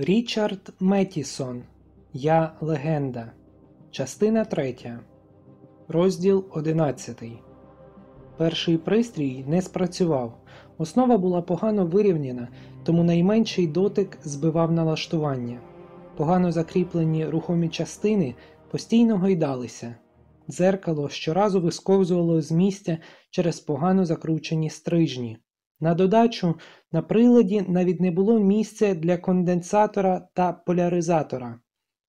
Річард Метісон Я легенда. Частина 3. Розділ 11. Перший пристрій не спрацював. Основа була погано вирівняна, тому найменший дотик збивав налаштування. Погано закріплені рухомі частини постійно гойдалися. Дзеркало щоразу висковзувало з місця через погано закручені стрижні. На додачу, на приладі навіть не було місця для конденсатора та поляризатора.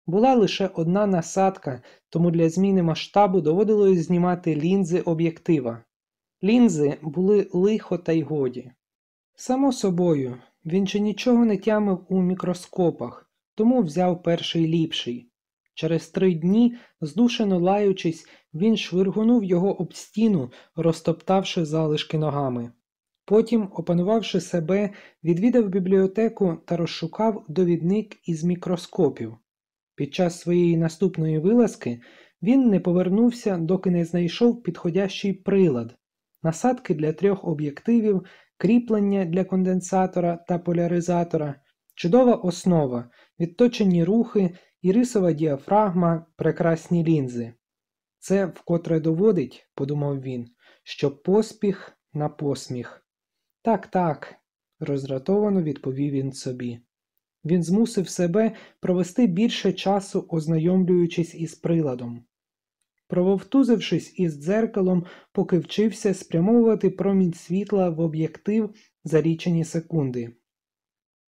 Була лише одна насадка, тому для зміни масштабу доводилось знімати лінзи об'єктива. Лінзи були лихо та й годі. Само собою, він ще нічого не тямив у мікроскопах, тому взяв перший ліпший. Через три дні, здушено лаючись, він швиргунув його об стіну, розтоптавши залишки ногами. Потім, опанувавши себе, відвідав бібліотеку та розшукав довідник із мікроскопів. Під час своєї наступної вилазки він не повернувся, доки не знайшов підходящий прилад, насадки для трьох об'єктивів, кріплення для конденсатора та поляризатора, чудова основа, відточені рухи, ірисова діафрагма, прекрасні лінзи. Це вкотре доводить, подумав він, що поспіх на посміх. Так, так, роздратовано відповів він собі. Він змусив себе провести більше часу, ознайомлюючись із приладом. Прововтузившись із дзеркалом, поки вчився спрямовувати промінь світла в об'єктив за лічені секунди.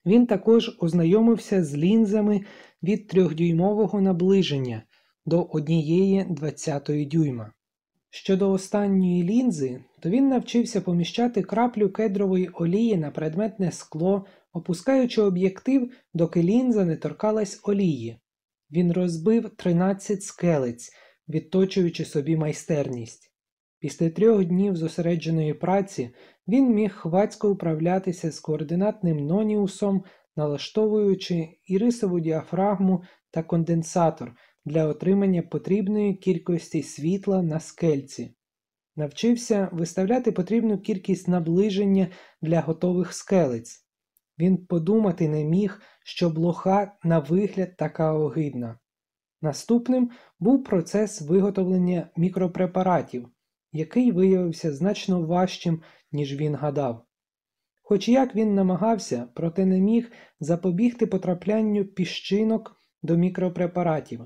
Він також ознайомився з лінзами від трьохдюймового наближення до однієї двадцятої дюйма. Щодо останньої лінзи, то він навчився поміщати краплю кедрової олії на предметне скло, опускаючи об'єктив, доки лінза не торкалась олії. Він розбив 13 скелець, відточуючи собі майстерність. Після трьох днів зосередженої праці він міг хвацько управлятися з координатним ноніусом, налаштовуючи ірисову діафрагму та конденсатор для отримання потрібної кількості світла на скельці. Навчився виставляти потрібну кількість наближення для готових скелець. Він подумати не міг, що блоха на вигляд така огидна. Наступним був процес виготовлення мікропрепаратів, який виявився значно важчим, ніж він гадав. Хоч як він намагався, проте не міг запобігти потраплянню піщинок до мікропрепаратів.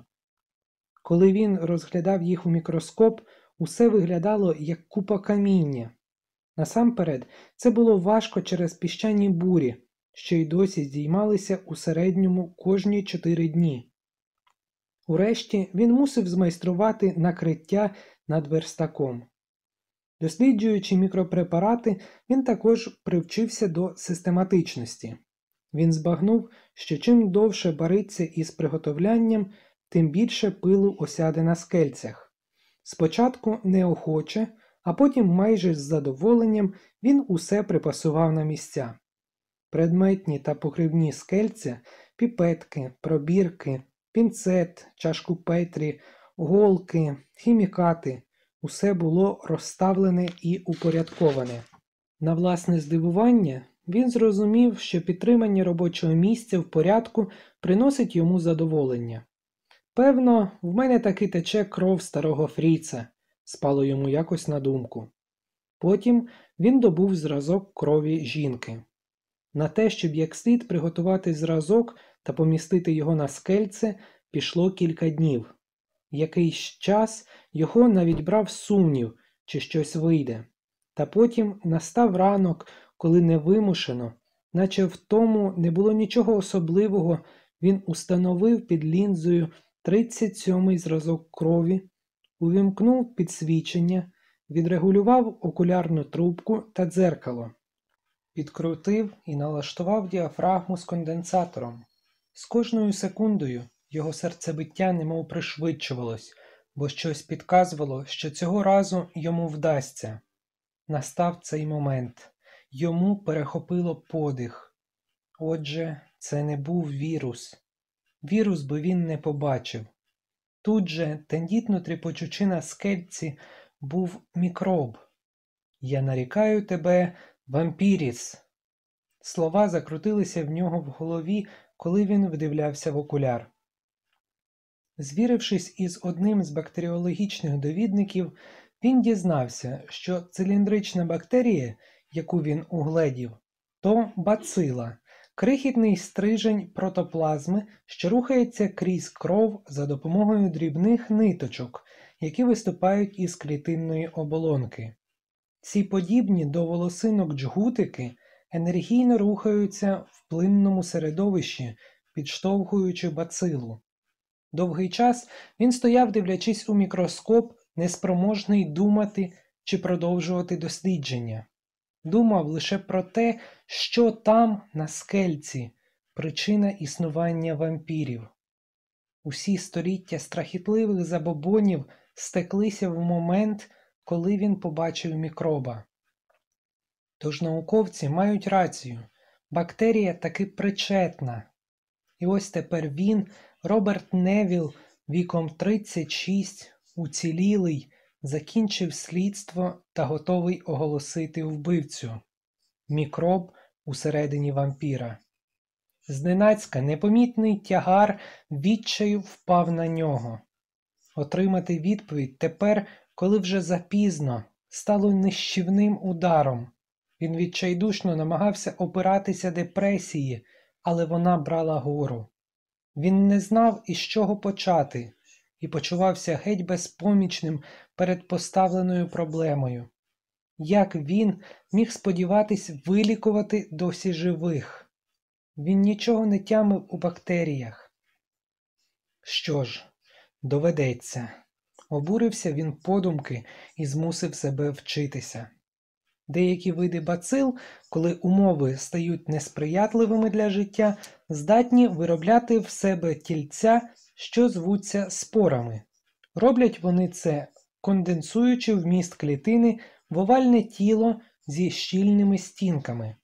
Коли він розглядав їх у мікроскоп, усе виглядало як купа каміння. Насамперед, це було важко через піщані бурі, що й досі здіймалися у середньому кожні чотири дні. Урешті він мусив змайструвати накриття над верстаком. Досліджуючи мікропрепарати, він також привчився до систематичності. Він збагнув, що чим довше бариться із приготовлянням, тим більше пилу осяде на скельцях. Спочатку неохоче, а потім майже з задоволенням він усе припасував на місця. Предметні та покривні скельця, піпетки, пробірки, пінцет, чашку Петрі, голки, хімікати усе було розставлене і упорядковане. На власне здивування, він зрозумів, що підтримання робочого місця в порядку приносить йому задоволення. Певно, в мене таки тече кров старого Фріца, спало йому якось на думку. Потім він добув зразок крові жінки. На те, щоб як слід приготувати зразок та помістити його на скельце, пішло кілька днів. Якийсь час його навіть брав сумнів, чи щось вийде. Та потім настав ранок, коли невимушено, наче в тому не було нічого особливого, він установив під лінзою 37-й зразок крові, увімкнув підсвічення, відрегулював окулярну трубку та дзеркало, підкрутив і налаштував діафрагму з конденсатором. З кожною секундою його серцебиття немов пришвидшувалось, бо щось підказувало, що цього разу йому вдасться. Настав цей момент. Йому перехопило подих. Отже, це не був вірус. Вірус би він не побачив. Тут же, тендітно тріпочучи на скельці, був мікроб. Я нарікаю тебе, вампіріс. Слова закрутилися в нього в голові, коли він вдивлявся в окуляр. Звірившись із одним з бактеріологічних довідників, він дізнався, що циліндрична бактерія, яку він угледів, то бацила, крихітний стрижень протоплазми, що рухається крізь кров за допомогою дрібних ниточок, які виступають із клітинної оболонки. Ці подібні до волосинок джгутики енергійно рухаються в плинному середовищі, підштовхуючи бацилу. Довгий час він стояв, дивлячись у мікроскоп, неспроможний думати чи продовжувати дослідження. Думав лише про те, що там, на скельці, причина існування вампірів. Усі століття страхітливих забобонів стеклися в момент, коли він побачив мікроба. Тож науковці мають рацію бактерія таки причетна. І ось тепер він, Роберт Невіл, віком 36, уцілілий, закінчив слідство та готовий оголосити вбивцю мікроб усередині вампіра. Зненацька непомітний тягар відчаю впав на нього. Отримати відповідь тепер, коли вже запізно, стало нищівним ударом. Він відчайдушно намагався опиратися депресії, але вона брала гору. Він не знав, із чого почати, і почувався геть безпомічним перед поставленою проблемою. Як він міг сподіватись вилікувати досі живих? Він нічого не тямив у бактеріях. Що ж, доведеться. Обурився він подумки і змусив себе вчитися. Деякі види бацил, коли умови стають несприятливими для життя, здатні виробляти в себе тільця, що звуться спорами. Роблять вони це, конденсуючи вміст клітини в овальне тіло зі щільними стінками.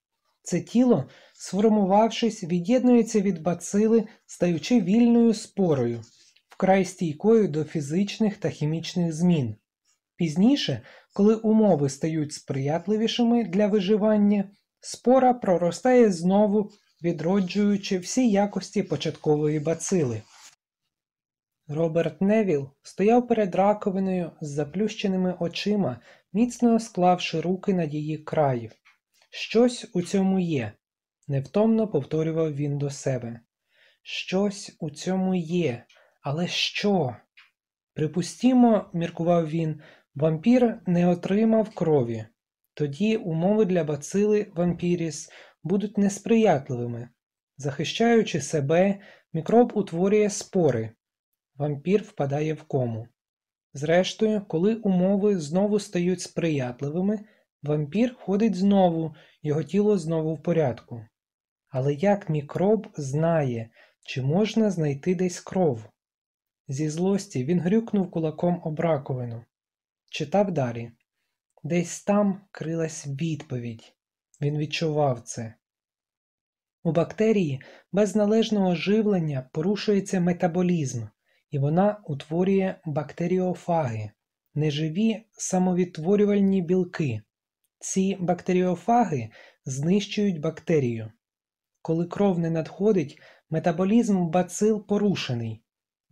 Це тіло, сформувавшись, від'єднується від бацили, стаючи вільною спорою, вкрай стійкою до фізичних та хімічних змін. Пізніше, коли умови стають сприятливішими для виживання, спора проростає знову, відроджуючи всі якості початкової бацили. Роберт Невіл стояв перед раковиною з заплющеними очима, міцно склавши руки над її край. Щось у цьому є, невтомно повторював він до себе. Щось у цьому є, але що? Припустімо, міркував він, вампір не отримав крові. Тоді умови для бацили вампіріс будуть несприятливими. Захищаючи себе, мікроб утворює спори. Вампір впадає в кому. Зрештою, коли умови знову стають сприятливими, вампір ходить знову, його тіло знову в порядку. Але як мікроб знає, чи можна знайти десь кров? Зі злості він грюкнув кулаком об раковину. Читав далі. Десь там крилась відповідь. Він відчував це. У бактерії без належного живлення порушується метаболізм, і вона утворює бактеріофаги, неживі самовідтворювальні білки. Ці бактеріофаги знищують бактерію. Коли кров не надходить, метаболізм бацил порушений.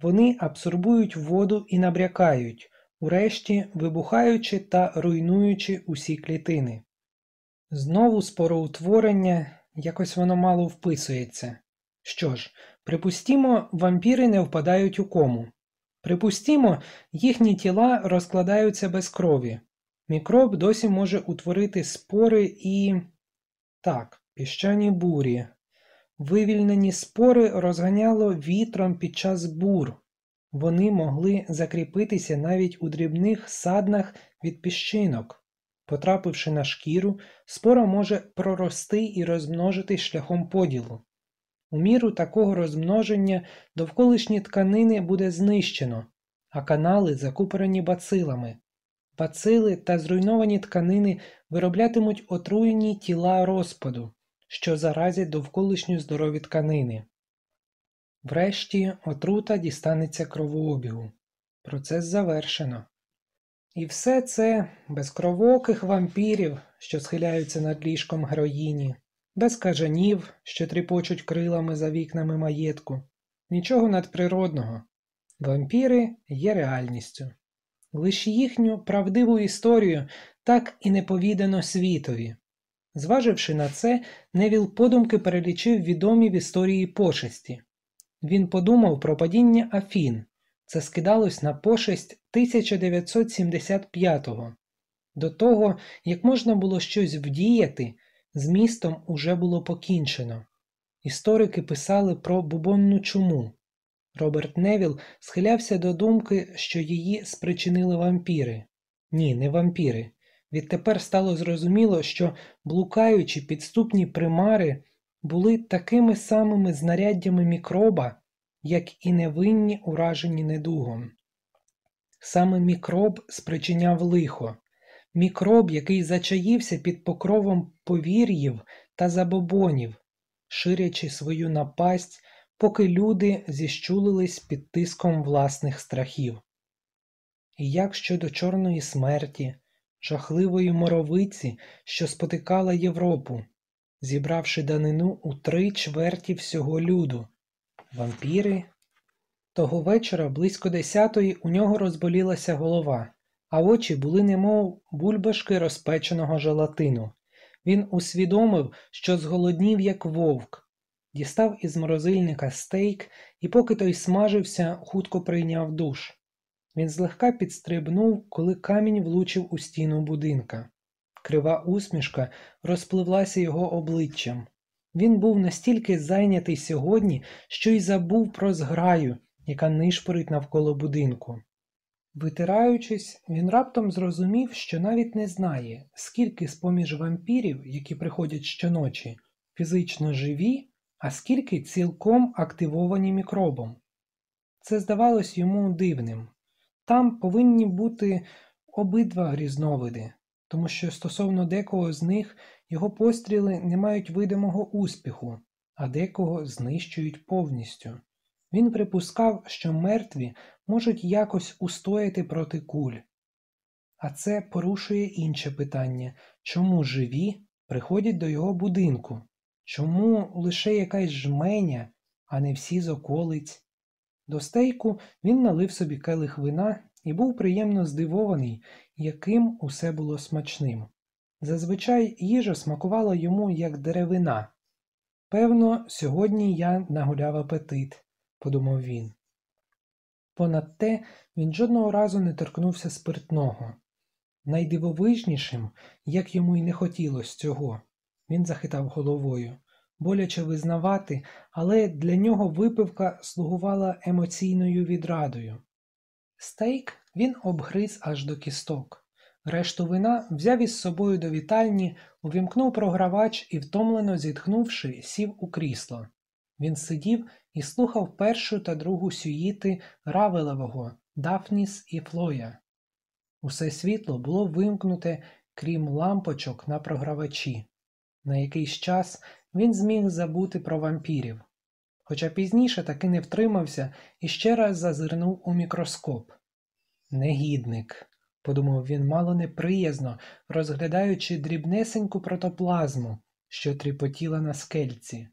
Вони абсорбують воду і набрякають, урешті вибухаючи та руйнуючи усі клітини. Знову спороутворення якось воно мало вписується. Що ж, припустімо, вампіри не впадають у кому. Припустімо, їхні тіла розкладаються без крові. Мікроб досі може утворити спори і. Так, піщані бурі. Вивільнені спори розганяло вітром під час бур. Вони могли закріпитися навіть у дрібних саднах від піщинок. Потрапивши на шкіру, спора може прорости і розмножити шляхом поділу. У міру такого розмноження довколишні тканини буде знищено, а канали закупорені бацилами. Бацили та зруйновані тканини вироблятимуть отруєні тіла розпаду, що заразять довколишні здорові тканини. Врешті отрута дістанеться кровообігу. Процес завершено. І все це без кровоких вампірів, що схиляються над ліжком героїні, без кажанів, що тріпочуть крилами за вікнами маєтку, нічого надприродного. Вампіри є реальністю. Лиш їхню правдиву історію так і не повідано світові. Зваживши на це, Невіл подумки перелічив відомі в історії пошесті. Він подумав про падіння Афін. Це скидалось на пошесть 1975-го. До того, як можна було щось вдіяти, з містом уже було покінчено. Історики писали про бубонну чуму. Роберт Невіл схилявся до думки, що її спричинили вампіри. Ні, не вампіри. Відтепер стало зрозуміло, що блукаючі підступні примари були такими самими знаряддями мікроба, як і невинні уражені недугом. Саме мікроб спричиняв лихо, мікроб, який зачаївся під покровом повір'їв та забобонів, ширячи свою напасть, поки люди зіщулились під тиском власних страхів. І як щодо чорної смерті, жахливої моровиці, що спотикала Європу, зібравши данину у три чверті всього люду, вампіри. Того вечора близько десятої у нього розболілася голова, а очі були немов бульбашки розпеченого желатину. Він усвідомив, що зголоднів, як вовк, дістав із морозильника стейк і, поки той смажився, хутко прийняв душ. Він злегка підстрибнув, коли камінь влучив у стіну будинка. Крива усмішка розпливлася його обличчям. Він був настільки зайнятий сьогодні, що й забув про зграю, яка нишпорить навколо будинку. Витираючись, він раптом зрозумів, що навіть не знає, скільки з поміж вампірів, які приходять щоночі, фізично живі, а скільки цілком активовані мікробом. Це здавалось йому дивним. Там повинні бути обидва різновиди, тому що стосовно декого з них його постріли не мають видимого успіху, а декого знищують повністю. Він припускав, що мертві можуть якось устояти проти куль. А це порушує інше питання чому живі приходять до його будинку? Чому лише якась жменя, а не всі з околиць? До стейку він налив собі келих вина і був приємно здивований, яким усе було смачним. Зазвичай їжа смакувала йому як деревина. Певно, сьогодні я нагуляв апетит, подумав він. Понад те він жодного разу не торкнувся спиртного. Найдивовижнішим, як йому й не хотілося цього, він захитав головою, боляче визнавати, але для нього випивка слугувала емоційною відрадою. Стейк він обгриз аж до кісток. Решту вина взяв із собою до вітальні, увімкнув програвач і, втомлено зітхнувши, сів у крісло. Він сидів і слухав першу та другу сюїти Равелевого, Дафніс і Флоя. Усе світло було вимкнуте, крім лампочок на програвачі. На якийсь час він зміг забути про вампірів. Хоча пізніше таки не втримався і ще раз зазирнув у мікроскоп. Негідник, подумав він мало неприязно, розглядаючи дрібнесеньку протоплазму, що тріпотіла на скельці.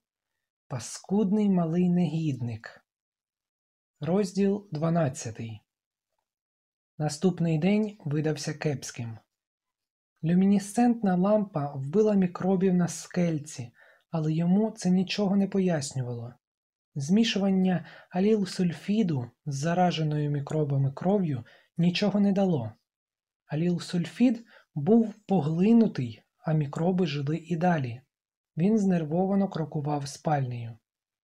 Паскудний малий негідник. Розділ 12 Наступний день видався кепським. Люмінесцентна лампа вбила мікробів на скельці, але йому це нічого не пояснювало. Змішування алілсульфіду з зараженою мікробами кров'ю нічого не дало. Алілсульфід був поглинутий, а мікроби жили і далі. Він знервовано крокував спальнею.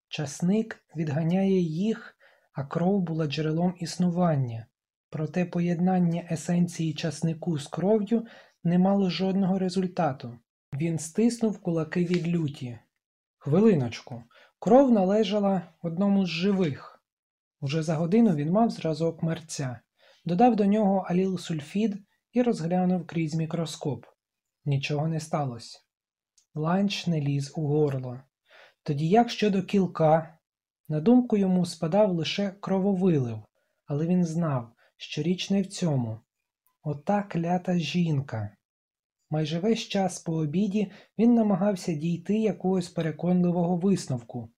Часник відганяє їх, а кров була джерелом існування, проте поєднання есенції часнику з кров'ю не мало жодного результату. Він стиснув кулаки від люті. Хвилиночку, кров належала одному з живих. Уже за годину він мав зразок мерця, додав до нього алілсульфід і розглянув крізь мікроскоп. Нічого не сталося. Ланч не ліз у горло. Тоді як щодо кілка, на думку йому спадав лише крововилив, але він знав, що річ не в цьому. Ота клята жінка. Майже весь час по обіді він намагався дійти якогось переконливого висновку.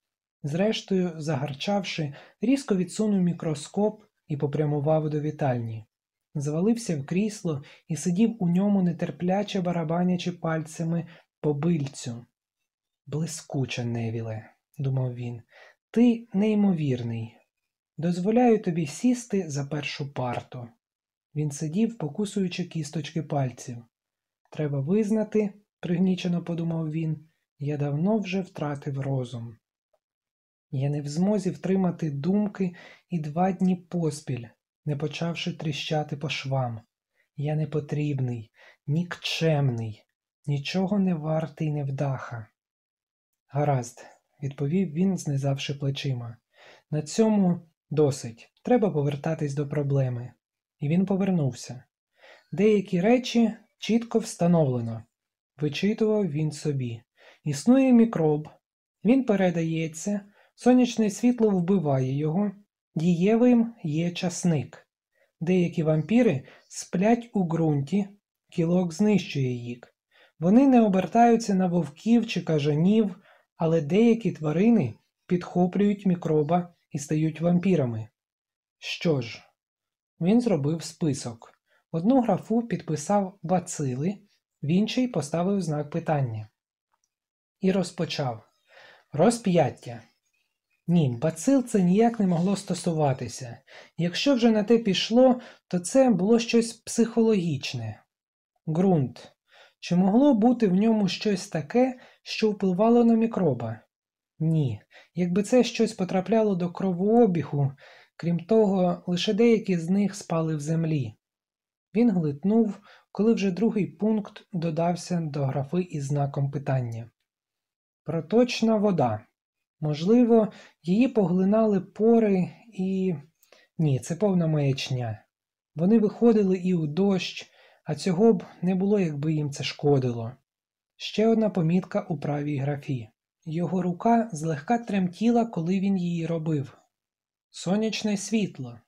Зрештою, загарчавши, різко відсунув мікроскоп і попрямував до вітальні. Звалився в крісло і сидів у ньому нетерпляче барабанячи пальцями по бильцю. Блискуче, Невіле, думав він, ти неймовірний. Дозволяю тобі сісти за першу парту. Він сидів, покусуючи кісточки пальців. Треба визнати, пригнічено подумав він, я давно вже втратив розум. Я не в змозі втримати думки і два дні поспіль, не почавши тріщати по швам. Я не потрібний, нікчемний, нічого не вартий невдаха. Гаразд, відповів він, знизавши плечима. На цьому досить. Треба повертатись до проблеми. І він повернувся. Деякі речі чітко встановлено, вичитував він собі. Існує мікроб, він передається, сонячне світло вбиває його, дієвим є часник. Деякі вампіри сплять у ґрунті, кілок знищує їх. Вони не обертаються на вовків чи кажанів, але деякі тварини підхоплюють мікроба і стають вампірами. Що ж, він зробив список. Одну графу підписав бацили, в іншій поставив знак питання. І розпочав розп'яття. Ні, бацил це ніяк не могло стосуватися. Якщо вже на те пішло, то це було щось психологічне. Ґрунт. Чи могло бути в ньому щось таке, що впливало на мікроба? Ні. Якби це щось потрапляло до кровообігу, крім того, лише деякі з них спали в землі. Він глитнув, коли вже другий пункт додався до графи із знаком питання. Проточна вода. Можливо, її поглинали пори і. Ні, це повна маячня. Вони виходили і у дощ, а цього б не було, якби їм це шкодило. Ще одна помітка у правій графі. Його рука злегка тремтіла, коли він її робив. Сонячне світло.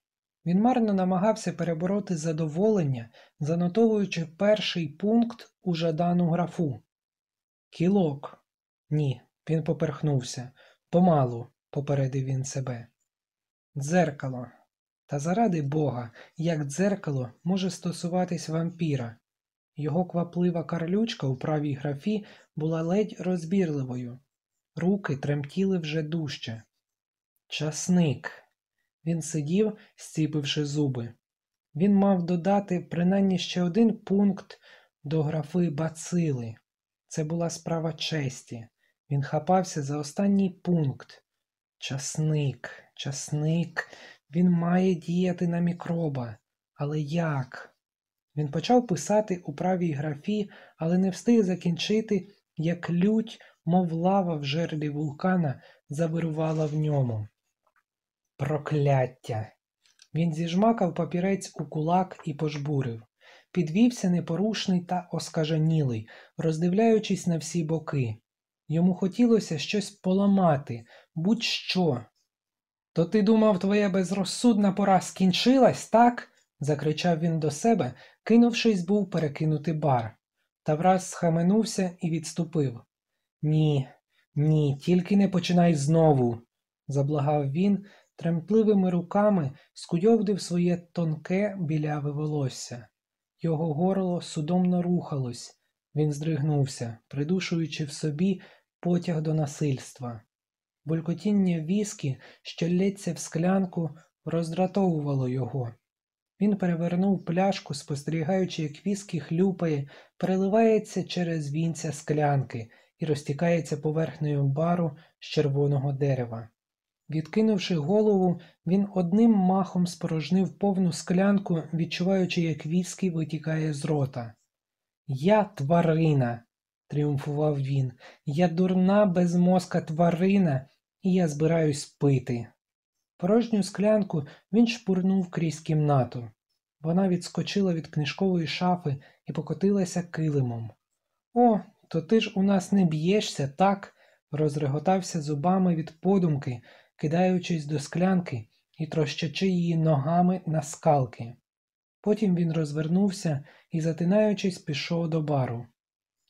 Він марно намагався перебороти задоволення, занотовуючи перший пункт у жадану графу. Кілок. Ні, він поперхнувся. Помалу, попередив він себе. Дзеркало. Та заради Бога, як дзеркало може стосуватись вампіра. Його кваплива карлючка у правій графі була ледь розбірливою. Руки тремтіли вже дужче. Часник. Він сидів, зціпивши зуби. Він мав додати принаймні ще один пункт до графи бацили. Це була справа честі. Він хапався за останній пункт. Часник, часник, він має діяти на мікроба. Але як? Він почав писати у правій графі, але не встиг закінчити, як лють, мов лава в жерлі вулкана, завирувала в ньому. Прокляття! Він зіжмакав папірець у кулак і пожбурив. Підвівся непорушний та оскажанілий, роздивляючись на всі боки. Йому хотілося щось поламати, будь-що. То ти думав, твоя безрозсудна пора скінчилась, так? закричав він до себе, кинувшись, був перекинути бар, та враз схаменувся і відступив. Ні, ні, тільки не починай знову, заблагав він, тремтливими руками скуйовдив своє тонке біляве волосся. Його горло судомно рухалось, він здригнувся, придушуючи в собі потяг до насильства. Булькотіння віскі, що лється в склянку, роздратовувало його. Він перевернув пляшку, спостерігаючи, як віскі хлюпає, переливається через вінця склянки і розтікається поверхнею бару з червоного дерева. Відкинувши голову, він одним махом спорожнив повну склянку, відчуваючи, як віскі витікає з рота. Я тварина, тріумфував він, я дурна безмозка тварина, і я збираюсь пити. Порожню склянку він шпурнув крізь кімнату. Вона відскочила від книжкової шафи і покотилася килимом. О, то ти ж у нас не б'єшся, так? розреготався зубами від подумки, кидаючись до склянки і трощачи її ногами на скалки. Потім він розвернувся і, затинаючись, пішов до бару.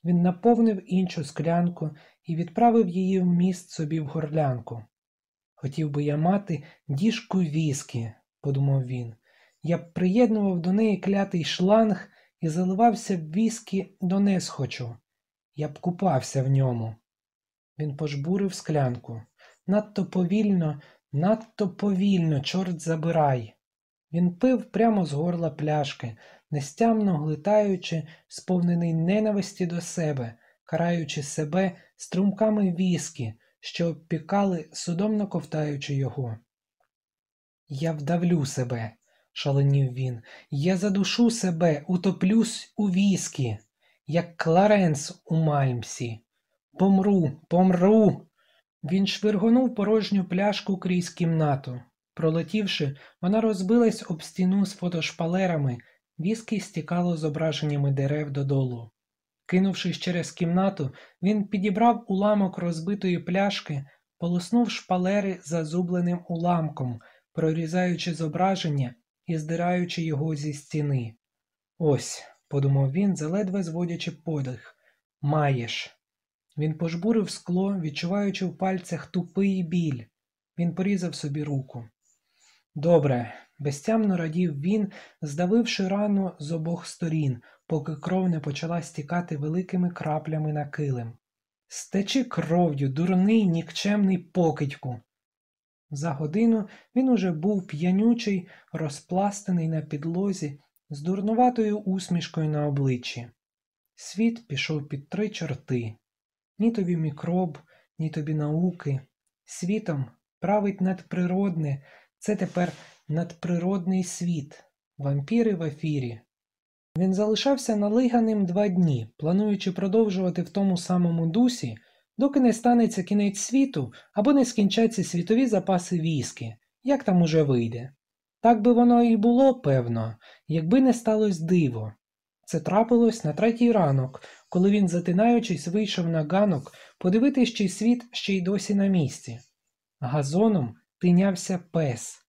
Він наповнив іншу склянку і відправив її в міст собі в горлянку. Хотів би я мати діжку віскі, подумав він. Я б приєднував до неї клятий шланг і заливався б віскі до несхочу. Я б купався в ньому. Він пожбурив склянку. Надто повільно, надто повільно, чорт забирай. Він пив прямо з горла пляшки, нестямно глитаючи, сповнений ненависті до себе, караючи себе струмками віскі, що обпікали, судомно ковтаючи його. Я вдавлю себе, шаленів він, я задушу себе, утоплюсь у віскі, як Кларенс у Мальмсі. Помру, помру. Він швиргонув порожню пляшку крізь кімнату. Пролетівши, вона розбилась об стіну з фотошпалерами, віскі стікало зображеннями дерев додолу. Кинувшись через кімнату, він підібрав уламок розбитої пляшки, полоснув шпалери зазубленим уламком, прорізаючи зображення і здираючи його зі стіни. Ось, подумав він, заледве зводячи подих. Маєш. Він пожбурив скло, відчуваючи в пальцях тупий біль. Він порізав собі руку. Добре, безтямно радів він, здавивши рану з обох сторін, поки кров не почала стікати великими краплями на килим. Стечи кров'ю, дурний, нікчемний покидьку. За годину він уже був п'янючий, розпластаний на підлозі, з дурнуватою усмішкою на обличчі. Світ пішов під три чорти. Ні тобі мікроб, ні тобі науки. Світом править надприродне, це тепер надприродний світ, вампіри в ефірі. Він залишався налиганим два дні, плануючи продовжувати в тому самому дусі, доки не станеться кінець світу або не скінчаться світові запаси віскі, як там уже вийде. Так би воно і було, певно, якби не сталося диво. Це трапилось на третій ранок, коли він, затинаючись, вийшов на ганок подивитись, чи світ ще й досі на місці. Газоном тинявся пес.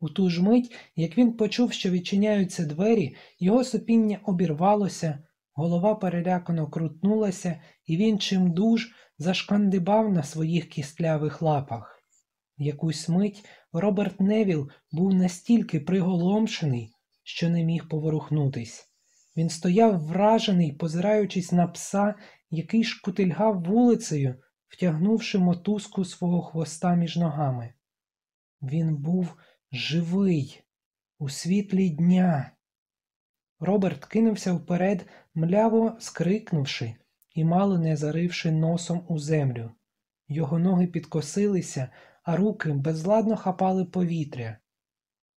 У ту ж мить, як він почув, що відчиняються двері, його сопіння обірвалося, голова перелякано крутнулася, і він чимдуж зашкандибав на своїх кістлявих лапах. Якусь мить Роберт Невіл був настільки приголомшений, що не міг поворухнутись. Він стояв вражений, позираючись на пса, який шкутильгав вулицею, втягнувши мотузку свого хвоста між ногами. Він був живий, у світлі дня. Роберт кинувся вперед, мляво скрикнувши і мало не заривши носом у землю. Його ноги підкосилися, а руки безладно хапали повітря.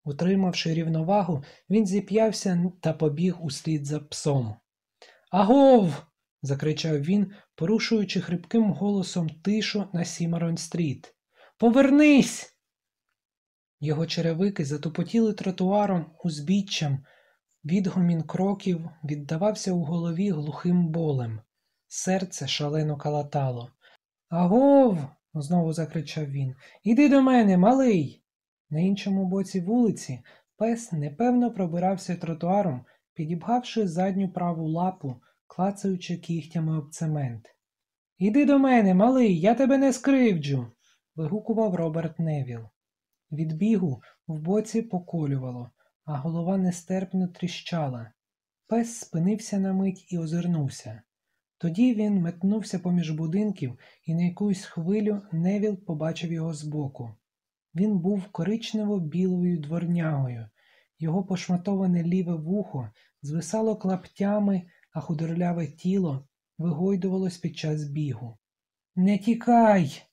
Утримавши рівновагу, він зіп'явся та побіг услід за псом. Агов. закричав він, порушуючи хрипким голосом тишу на Сімарон-стріт. Повернись! Його черевики затупотіли тротуаром узбіччям, відгомін кроків віддавався у голові глухим болем. Серце шалено калатало. Агов. знову закричав він. Іди до мене, малий. На іншому боці вулиці пес непевно пробирався тротуаром, підібгавши задню праву лапу, клацаючи кігтями об цемент. Іди до мене, малий, я тебе не скривджу. вигукував Роберт Невіл. Від бігу в боці поколювало, а голова нестерпно тріщала. Пес спинився на мить і озирнувся. Тоді він метнувся поміж будинків і на якусь хвилю Невіл побачив його збоку. Він був коричнево-білою дворнягою, його пошматоване ліве вухо звисало клаптями, а худорляве тіло вигойдувалось під час бігу. Не тікай!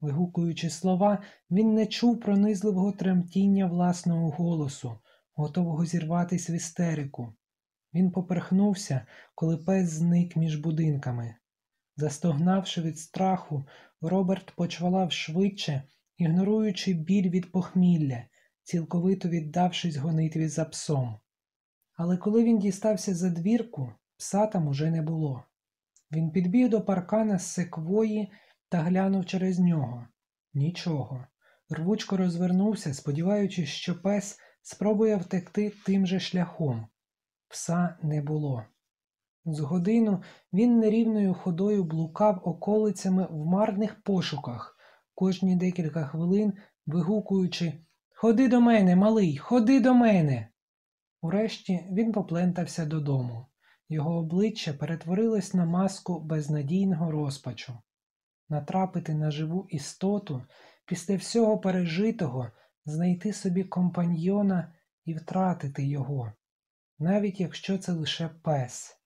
Вигукуючи слова, він не чув пронизливого тремтіння власного голосу, готового зірватись в істерику. Він поперхнувся, коли пес зник між будинками. Застогнавши від страху, Роберт почвалав швидше, ігноруючи біль від похмілля, цілковито віддавшись гонитві за псом. Але коли він дістався за двірку, пса там уже не було. Він підбіг до паркана з секвої та глянув через нього. Нічого. Рвучко розвернувся, сподіваючись, що пес спробує втекти тим же шляхом. Пса не було. З годину він нерівною ходою блукав околицями в марних пошуках, кожні декілька хвилин вигукуючи Ходи до мене, малий, ходи до мене. Урешті він поплентався додому. Його обличчя перетворилось на маску безнадійного розпачу. Натрапити на живу істоту, після всього пережитого, знайти собі компаньйона і втратити його, навіть якщо це лише пес.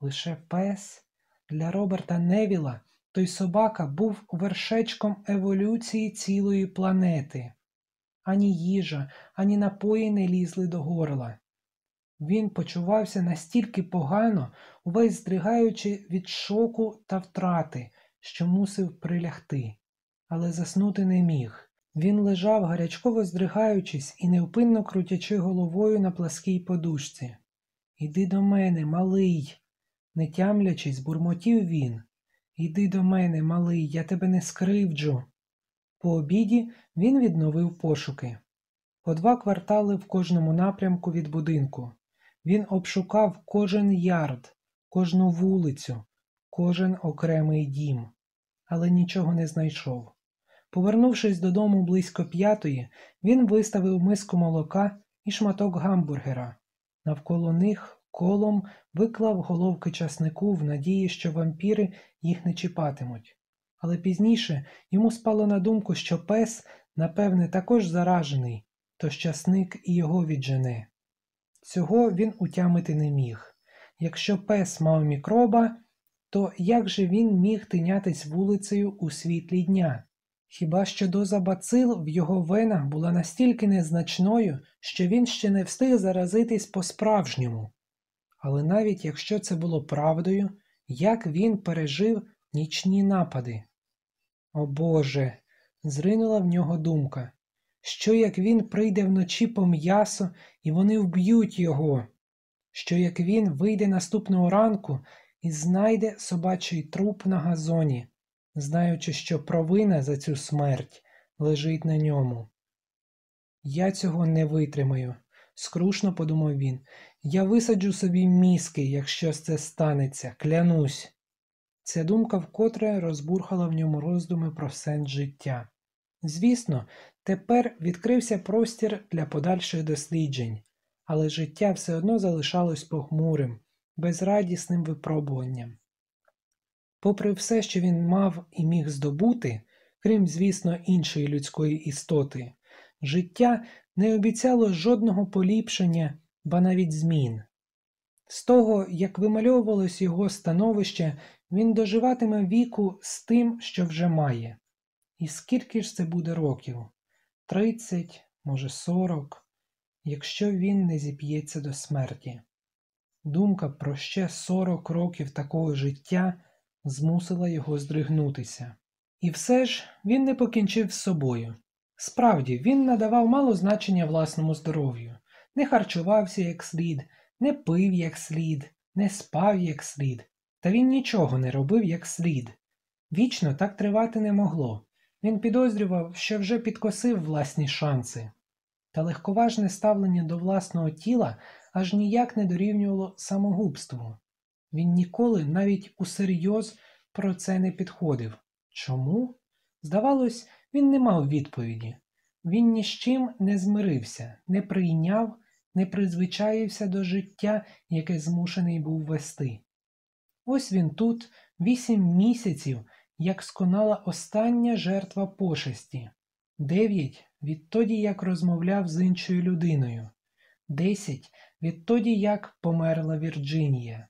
Лише пес для Роберта Невіла той собака був вершечком еволюції цілої планети. Ані їжа, ані напої не лізли до горла. Він почувався настільки погано, увесь здригаючи від шоку та втрати, що мусив прилягти, але заснути не міг. Він лежав, гарячково здригаючись і невпинно крутячи головою на пласкій подушці. Іди до мене, малий, не тямлячись, бурмотів він. Іди до мене, малий, я тебе не скривджу. По обіді він відновив пошуки. По два квартали в кожному напрямку від будинку. Він обшукав кожен ярд, кожну вулицю, кожен окремий дім, але нічого не знайшов. Повернувшись додому близько п'ятої, він виставив миску молока і шматок гамбургера. Навколо них колом виклав головки часнику в надії, що вампіри їх не чіпатимуть. Але пізніше йому спало на думку, що пес, напевне, також заражений, то часник і його віджене. Цього він утямити не міг. Якщо пес мав мікроба, то як же він міг тинятись вулицею у світлі дня? Хіба що доза бацил в його венах була настільки незначною, що він ще не встиг заразитись по-справжньому. Але навіть якщо це було правдою, як він пережив нічні напади? О Боже, зринула в нього думка. Що як він прийде вночі по м'ясо і вони вб'ють його? Що як він вийде наступного ранку і знайде собачий труп на газоні, знаючи, що провина за цю смерть лежить на ньому? Я цього не витримаю, скрушно подумав він. Я висаджу собі мізки, якщо це станеться, клянусь. Ця думка вкотре розбурхала в ньому роздуми про сенс життя. Звісно, тепер відкрився простір для подальших досліджень, але життя все одно залишалось похмурим, безрадісним випробуванням. Попри все, що він мав і міг здобути, крім, звісно, іншої людської істоти, життя не обіцяло жодного поліпшення, ба навіть змін. З того, як вимальовувалось його становище, він доживатиме віку з тим, що вже має. І скільки ж це буде років? Тридцять, може, сорок, якщо він не зіп'ється до смерті. Думка про ще сорок років такого життя змусила його здригнутися. І все ж він не покінчив з собою. Справді, він надавав мало значення власному здоров'ю, не харчувався як слід, не пив як слід, не спав як слід, та він нічого не робив як слід. Вічно так тривати не могло. Він підозрював, що вже підкосив власні шанси, та легковажне ставлення до власного тіла аж ніяк не дорівнювало самогубству. Він ніколи навіть усерйоз про це не підходив. Чому? Здавалось, він не мав відповіді. Він ні з чим не змирився, не прийняв, не призвичаївся до життя, яке змушений був вести. Ось він тут вісім місяців, як сконала остання жертва пошесті, дев'ять відтоді, як розмовляв з іншою людиною, десять відтоді, як померла Вірджинія.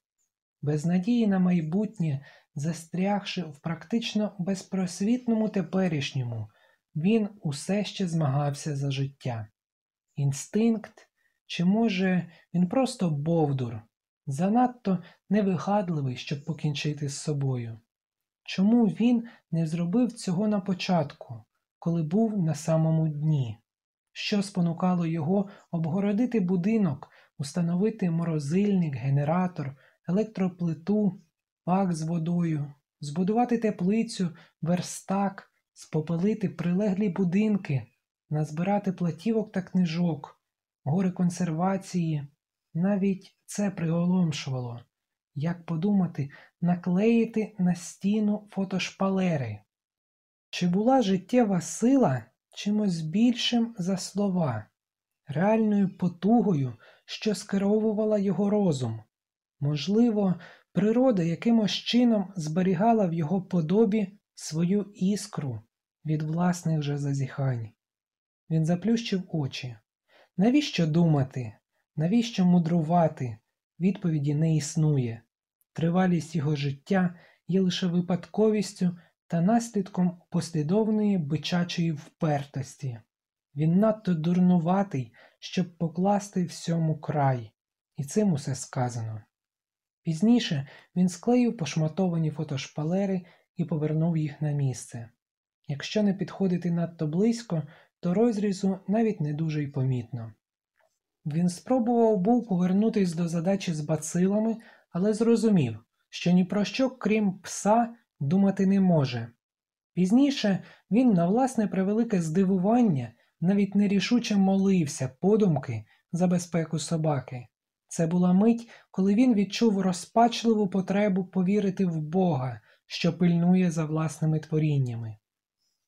Без надії на майбутнє, застрягши в практично безпросвітному теперішньому, він усе ще змагався за життя. Інстинкт, чи, може, він просто бовдур, занадто невигадливий, щоб покінчити з собою. Чому він не зробив цього на початку, коли був на самому дні? Що спонукало його обгородити будинок, установити морозильник, генератор, електроплиту, пак з водою, збудувати теплицю, верстак, спопелити прилеглі будинки, назбирати платівок та книжок, гори консервації, навіть це приголомшувало. Як подумати, наклеїти на стіну фотошпалери? Чи була життєва сила чимось більшим за слова, реальною потугою, що скеровувала його розум? Можливо, природа якимось чином зберігала в його подобі свою іскру від власних же зазіхань. Він заплющив очі. Навіщо думати? Навіщо мудрувати? Відповіді не існує. Тривалість його життя є лише випадковістю та наслідком послідовної бичачої впертості. Він надто дурнуватий, щоб покласти всьому край, і цим усе сказано. Пізніше він склеїв пошматовані фотошпалери і повернув їх на місце. Якщо не підходити надто близько, то розрізу навіть не дуже й помітно. Він спробував був повернутись до задачі з бацилами, але зрозумів, що ні про що, крім пса, думати не може. Пізніше він, на власне превелике здивування, навіть нерішуче молився подумки за безпеку собаки. Це була мить, коли він відчув розпачливу потребу повірити в Бога, що пильнує за власними творіннями.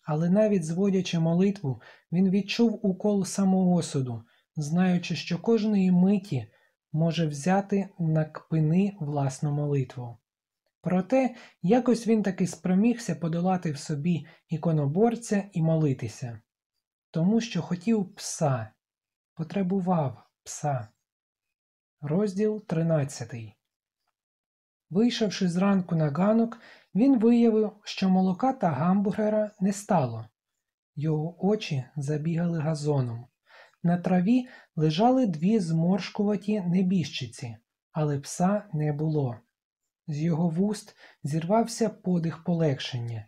Але навіть зводячи молитву, він відчув укол самоосуду, знаючи, що кожної миті може взяти на кпини власну молитву. Проте якось він таки спромігся подолати в собі іконоборця і молитися, тому що хотів пса, потребував пса. Розділ 13 Вийшовши зранку на ганок, він виявив, що молока та гамбургера не стало. Його очі забігали газоном. На траві лежали дві зморшкуваті небіжчиці, але пса не було. З його вуст зірвався подих полегшення.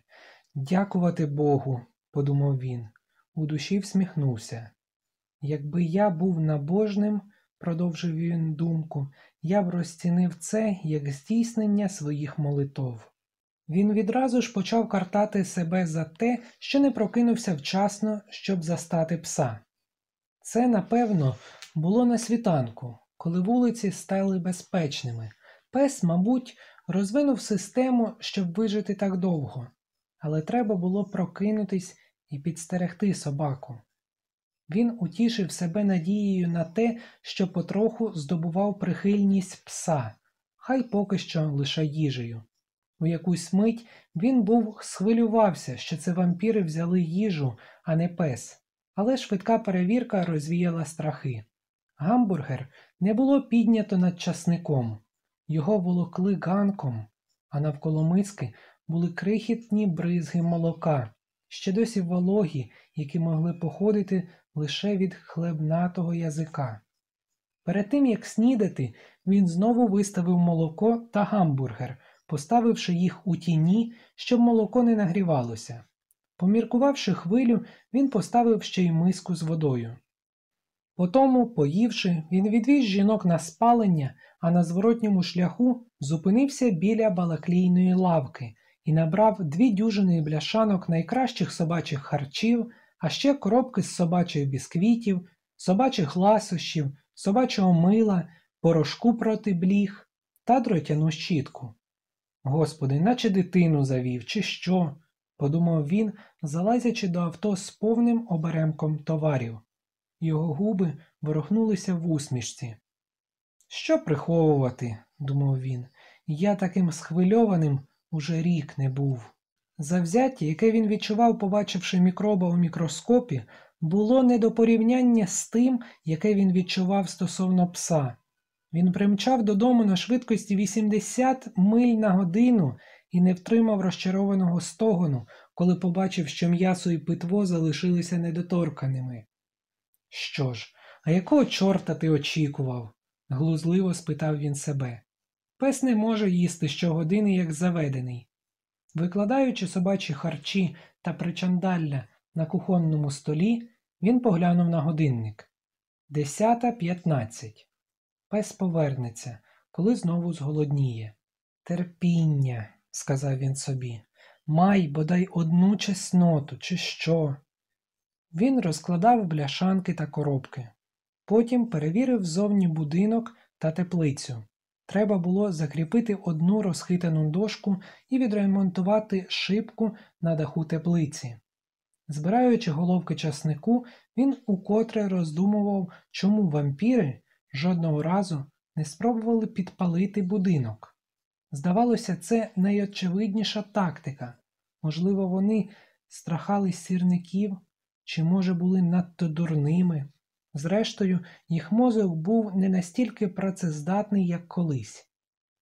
Дякувати Богу, подумав він, у душі всміхнувся. Якби я був набожним, продовжив він думку, я б розцінив це як здійснення своїх молитов. Він відразу ж почав картати себе за те, що не прокинувся вчасно, щоб застати пса. Це, напевно, було на світанку, коли вулиці стали безпечними. Пес, мабуть, розвинув систему, щоб вижити так довго, але треба було прокинутись і підстерегти собаку. Він утішив себе надією на те, що потроху здобував прихильність пса, хай поки що лише їжею. У якусь мить він був схвилювався, що це вампіри взяли їжу, а не пес, але швидка перевірка розвіяла страхи. Гамбургер не було піднято над часником, його волокли ганком, а навколо миски були крихітні бризги молока, ще досі вологі, які могли походити лише від хлебнатого язика. Перед тим як снідати, він знову виставив молоко та гамбургер поставивши їх у тіні, щоб молоко не нагрівалося. Поміркувавши хвилю, він поставив ще й миску з водою. Потому, поївши, він відвіз жінок на спалення, а на зворотньому шляху зупинився біля балаклійної лавки і набрав дві дюжини бляшанок найкращих собачих харчів, а ще коробки з собачих бісквітів, собачих ласощів, собачого мила, порошку проти бліг та дротяну щітку. Господи, наче дитину завів, чи що? подумав він, залазячи до авто з повним оберемком товарів. Його губи ворухнулися в усмішці. Що приховувати, думав він, я таким схвильованим уже рік не був. Завзяття, яке він відчував, побачивши мікроба у мікроскопі, було не до порівняння з тим, яке він відчував стосовно пса. Він примчав додому на швидкості 80 миль на годину і не втримав розчарованого стогону, коли побачив, що м'ясо і питво залишилися недоторканими. Що ж, а якого чорта ти очікував? глузливо спитав він себе. Пес не може їсти щогодини, як заведений. Викладаючи собачі харчі та причандалля на кухонному столі, він поглянув на годинник. Десята п'ятнадцять. Пес повернеться, коли знову зголодніє. Терпіння, сказав він собі, май бодай одну чесноту, чи що. Він розкладав бляшанки та коробки. Потім перевірив зовні будинок та теплицю. Треба було закріпити одну розхитану дошку і відремонтувати шибку на даху теплиці. Збираючи головки часнику, він укотре роздумував, чому вампіри жодного разу не спробували підпалити будинок. Здавалося, це найочевидніша тактика. Можливо, вони страхались сірників, чи, може, були надто дурними. Зрештою, їх мозок був не настільки працездатний, як колись.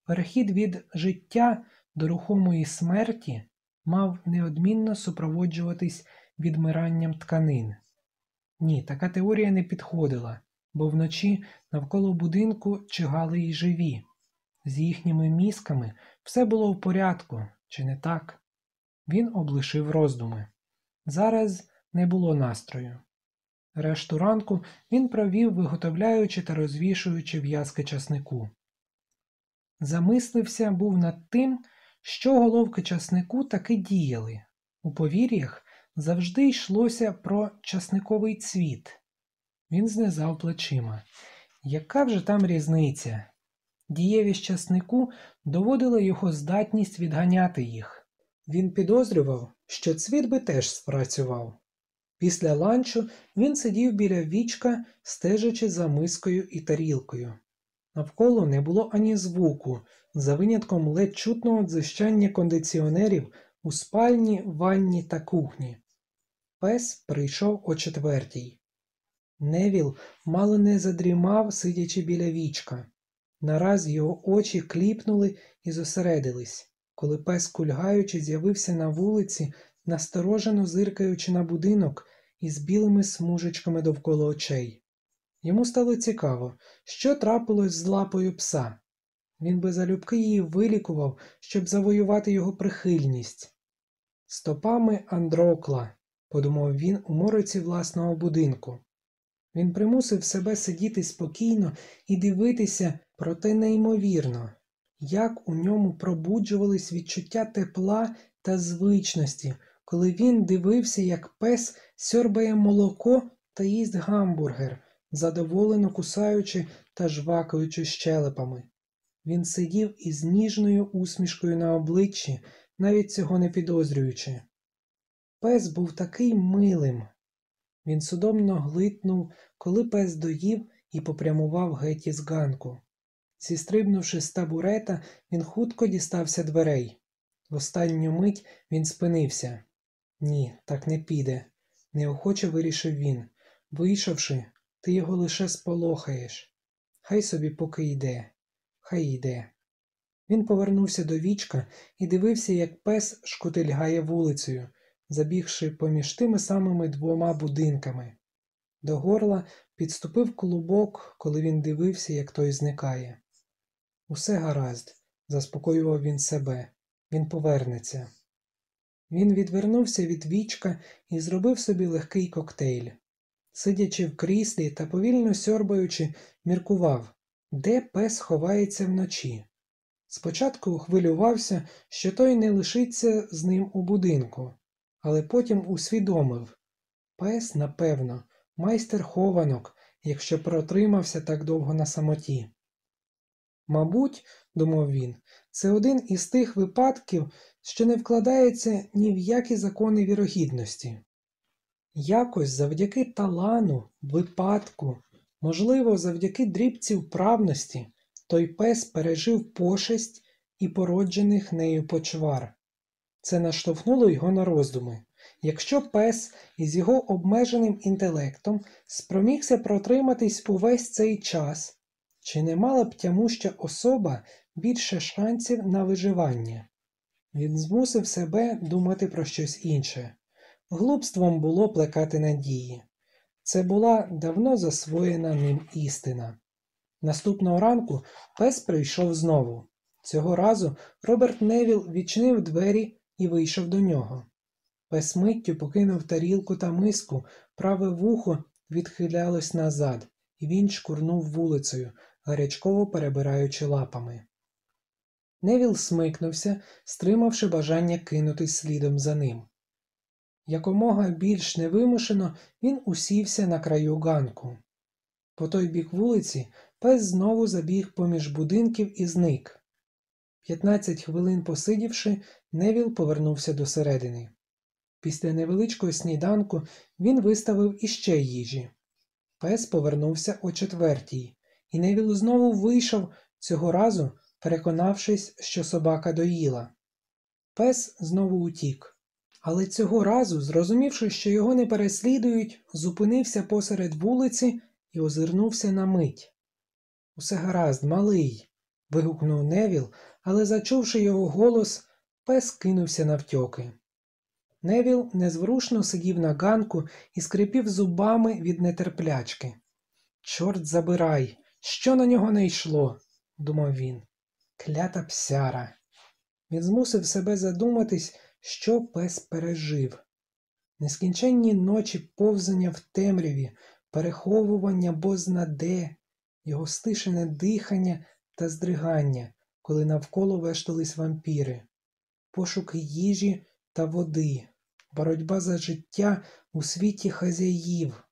Перехід від життя до рухомої смерті мав неодмінно супроводжуватись відмиранням тканин. Ні, така теорія не підходила, бо вночі навколо будинку чигали й живі. З їхніми мізками все було в порядку, чи не так? Він облишив роздуми. Зараз не було настрою. Решту ранку він провів, виготовляючи та розвішуючи в'язки часнику. Замислився був над тим, що головки часнику таки діяли. У повір'ях завжди йшлося про часниковий цвіт. Він знизав плечима. Яка вже там різниця? Дієвість часнику доводила його здатність відганяти їх. Він підозрював, що цвіт би теж спрацював. Після ланчу він сидів біля вічка, стежачи за мискою і тарілкою. Навколо не було ані звуку, за винятком ледь чутного дзищання кондиціонерів у спальні, ванні та кухні. Пес прийшов о четвертій. Невіл мало не задрімав, сидячи біля вічка. Нараз його очі кліпнули і зосередились, коли пес, кульгаючи, з'явився на вулиці, насторожено зиркаючи на будинок із білими смужечками довкола очей. Йому стало цікаво, що трапилось з лапою пса. Він би залюбки її вилікував, щоб завоювати його прихильність. Стопами Андрокла, подумав він у мороці власного будинку. Він примусив себе сидіти спокійно і дивитися, проте неймовірно, як у ньому пробуджувались відчуття тепла та звичності, коли він дивився, як пес сьорбає молоко та їсть гамбургер, задоволено кусаючи та жвакаючи щелепами. Він сидів із ніжною усмішкою на обличчі, навіть цього не підозрюючи. Пес був такий милим. Він судомно глитнув, коли пес доїв і попрямував геть із ганку. Зістрибнувши з табурета, він хутко дістався дверей. В останню мить він спинився. Ні, так не піде, неохоче вирішив він. Вийшовши, ти його лише сполохаєш. Хай собі поки йде, хай йде. Він повернувся до вічка і дивився, як пес шкутильгає вулицею, забігши поміж тими самими двома будинками. До горла підступив клубок, коли він дивився, як той зникає. Усе гаразд, заспокоював він себе, він повернеться. Він відвернувся від вічка і зробив собі легкий коктейль. Сидячи в кріслі та повільно сьорбаючи, міркував, де пес ховається вночі. Спочатку хвилювався, що той не лишиться з ним у будинку, але потім усвідомив пес, напевно, майстер хованок, якщо протримався так довго на самоті. Мабуть, думав він, це один із тих випадків, що не вкладається ні в які закони вірогідності. Якось завдяки талану, випадку, можливо, завдяки дрібці вправності, той пес пережив пошесть і породжених нею почвар. Це наштовхнуло його на роздуми. Якщо пес із його обмеженим інтелектом спромігся протриматись увесь цей час, чи не мала б тямуща особа більше шансів на виживання? Він змусив себе думати про щось інше. Глупством було плекати надії. Це була давно засвоєна ним істина. Наступного ранку пес прийшов знову. Цього разу Роберт Невіл відчинив двері і вийшов до нього. Пес миттю покинув тарілку та миску, праве вухо відхилялось назад, і він шкурнув вулицею, гарячково перебираючи лапами. Невіл смикнувся, стримавши бажання кинутись слідом за ним. Якомога більш невимушено він усівся на краю ганку. По той бік вулиці пес знову забіг поміж будинків і зник. П'ятнадцять хвилин посидівши, Невіл повернувся до середини. Після невеличкого сніданку він виставив іще їжі. Пес повернувся о четвертій, і Невіл знову вийшов, цього разу переконавшись, що собака доїла. Пес знову утік. Але цього разу, зрозумівши, що його не переслідують, зупинився посеред вулиці і озирнувся на мить. Усе гаразд, малий. вигукнув Невіл, але, зачувши його голос, пес кинувся навтьоки. Невіл незворушно сидів на ганку і скрипів зубами від нетерплячки. Чорт забирай, що на нього найшло, думав він. Клята псяра. Він змусив себе задуматись, що пес пережив. Нескінченні ночі повзання в темряві, переховування бознаде, його стишене дихання та здригання, коли навколо вештались вампіри, пошуки їжі та води, боротьба за життя у світі хазяїв.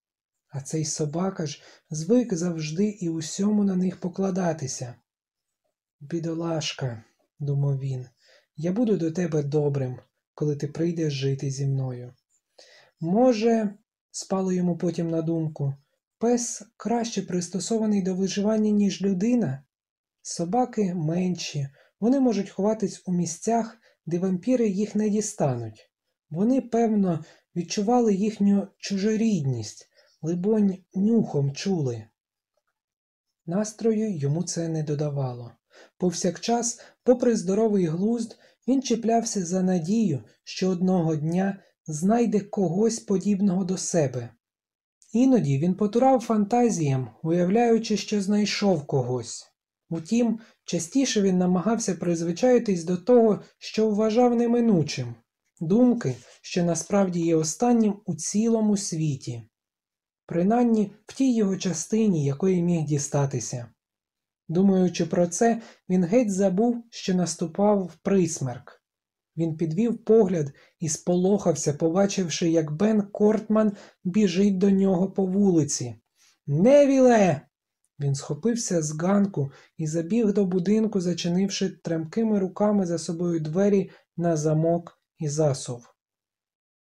А цей собака ж звик завжди і усьому на них покладатися. Бідолашка, думав він, я буду до тебе добрим, коли ти прийдеш жити зі мною. Може, спало йому потім на думку, пес краще пристосований до виживання, ніж людина? Собаки менші, вони можуть ховатись у місцях, де вампіри їх не дістануть. Вони, певно, відчували їхню чужорідність, либонь, нюхом чули. Настрою йому це не додавало. Повсякчас, попри здоровий глузд, він чіплявся за надію, що одного дня знайде когось подібного до себе. Іноді він потурав фантазіям, уявляючи, що знайшов когось. Утім, частіше він намагався призвичаїтись до того, що вважав неминучим думки, що насправді є останнім у цілому світі, принаймні в тій його частині, якої міг дістатися. Думаючи про це, він геть забув, що наступав в присмерк. Він підвів погляд і сполохався, побачивши, як Бен Кортман біжить до нього по вулиці. Невіле! Він схопився з ганку і забіг до будинку, зачинивши тремкими руками за собою двері на замок і засув.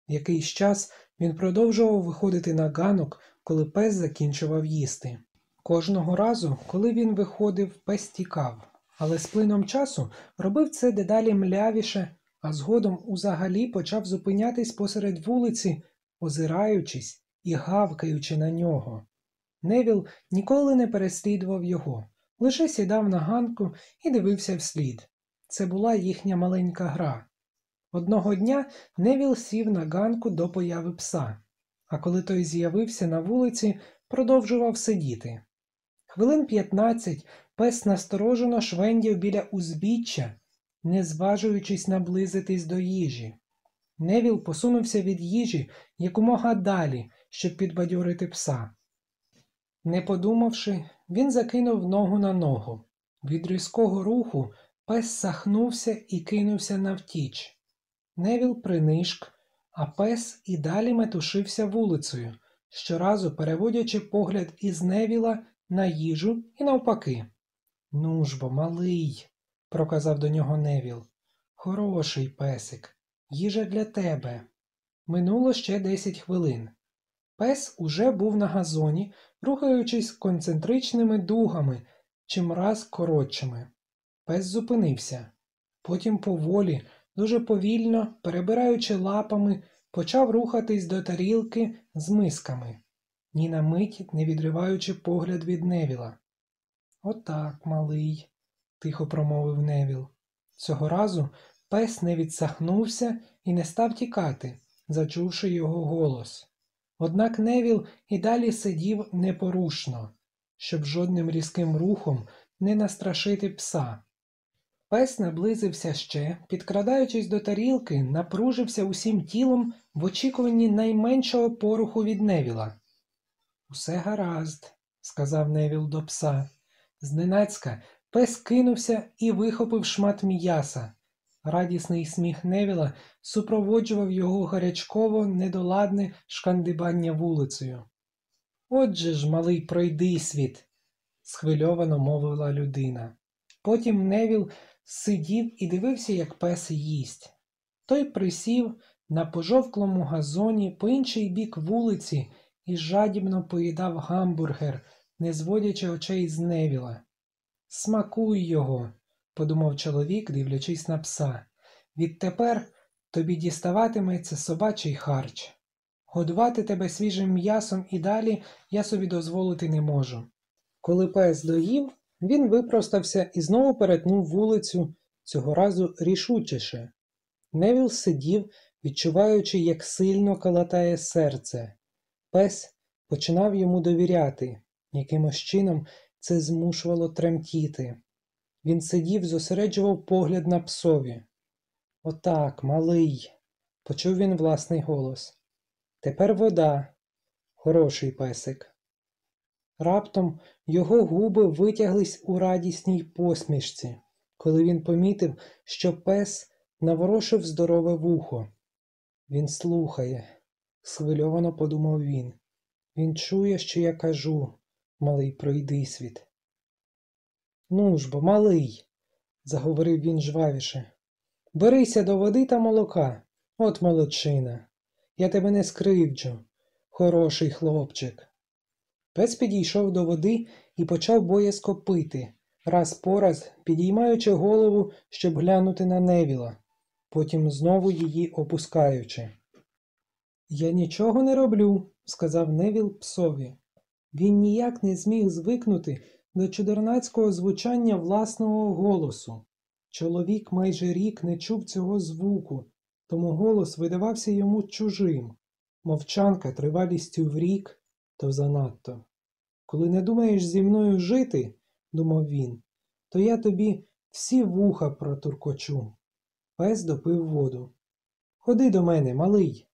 Якийсь час він продовжував виходити на ганок, коли пес закінчував їсти. Кожного разу, коли він виходив, пес тікав, але з плином часу робив це дедалі млявіше, а згодом узагалі почав зупинятись посеред вулиці, озираючись і гавкаючи на нього. Невіл ніколи не переслідував його, лише сідав на ганку і дивився вслід. Це була їхня маленька гра. Одного дня Невіл сів на ганку до появи пса, а коли той з'явився на вулиці, продовжував сидіти. Хвилин п'ятнадцять пес насторожено швендів біля узбіччя, не зважуючись наблизитись до їжі. Невіл посунувся від їжі якомога далі, щоб підбадьорити пса. Не подумавши, він закинув ногу на ногу. Від різкого руху пес сахнувся і кинувся навтьоки. Невіл принишк, а пес і далі метушився вулицею, щоразу переводячи погляд із Невіла на їжу і навпаки. Ну ж бо, малий, проказав до нього Невіл. Хороший песик, їжа для тебе. Минуло ще десять хвилин. Пес уже був на газоні, рухаючись концентричними дугами, чимраз коротшими. Пес зупинився. Потім поволі, дуже повільно, перебираючи лапами, почав рухатись до тарілки з мисками, ні на мить не відриваючи погляд від Невіла. Отак, малий, тихо промовив Невіл. Цього разу пес не відсахнувся і не став тікати, зачувши його голос. Однак Невіл і далі сидів непорушно, щоб жодним різким рухом не настрашити пса. Пес наблизився ще, підкрадаючись до тарілки, напружився усім тілом в очікуванні найменшого поруху від Невіла. Усе гаразд, сказав Невіл до пса. Зненацька пес кинувся і вихопив шмат м'яса. Радісний сміх Невіла супроводжував його гарячково недоладне шкандибання вулицею. Отже ж, малий пройди світ, схвильовано мовила людина. Потім Невіл сидів і дивився, як пес їсть. Той присів на пожовклому газоні по інший бік вулиці і жадібно поїдав гамбургер, не зводячи очей з Невіла. Смакуй його, подумав чоловік, дивлячись на пса. Відтепер тобі діставатиметься собачий харч. Годувати тебе свіжим м'ясом і далі я собі дозволити не можу. Коли пес доїв, він випростався і знову перетнув вулицю, цього разу рішучіше. Невіл сидів, відчуваючи, як сильно калатає серце. Пес починав йому довіряти, якимось чином це змушувало тремтіти. Він сидів, зосереджував погляд на псові. Отак, малий, почув він власний голос. Тепер вода, хороший песик. Раптом його губи витяглись у радісній посмішці, коли він помітив, що пес наворошив здорове вухо. Він слухає, схвильовано подумав він. Він чує, що я кажу, малий пройдисвіт. Ну ж бо, малий, заговорив він жвавіше. Берися до води та молока, от молодчина. Я тебе не скривджу, хороший хлопчик. Пес підійшов до води і почав боязко пити, раз по раз підіймаючи голову, щоб глянути на невіла, потім знову її опускаючи. Я нічого не роблю, сказав Невіл псові. Він ніяк не зміг звикнути до чудернацького звучання власного голосу. Чоловік майже рік не чув цього звуку, тому голос видавався йому чужим. Мовчанка тривалістю в рік то занадто. Коли не думаєш зі мною жити, думав він, то я тобі всі вуха протуркочу. Пес допив воду. Ходи до мене, малий.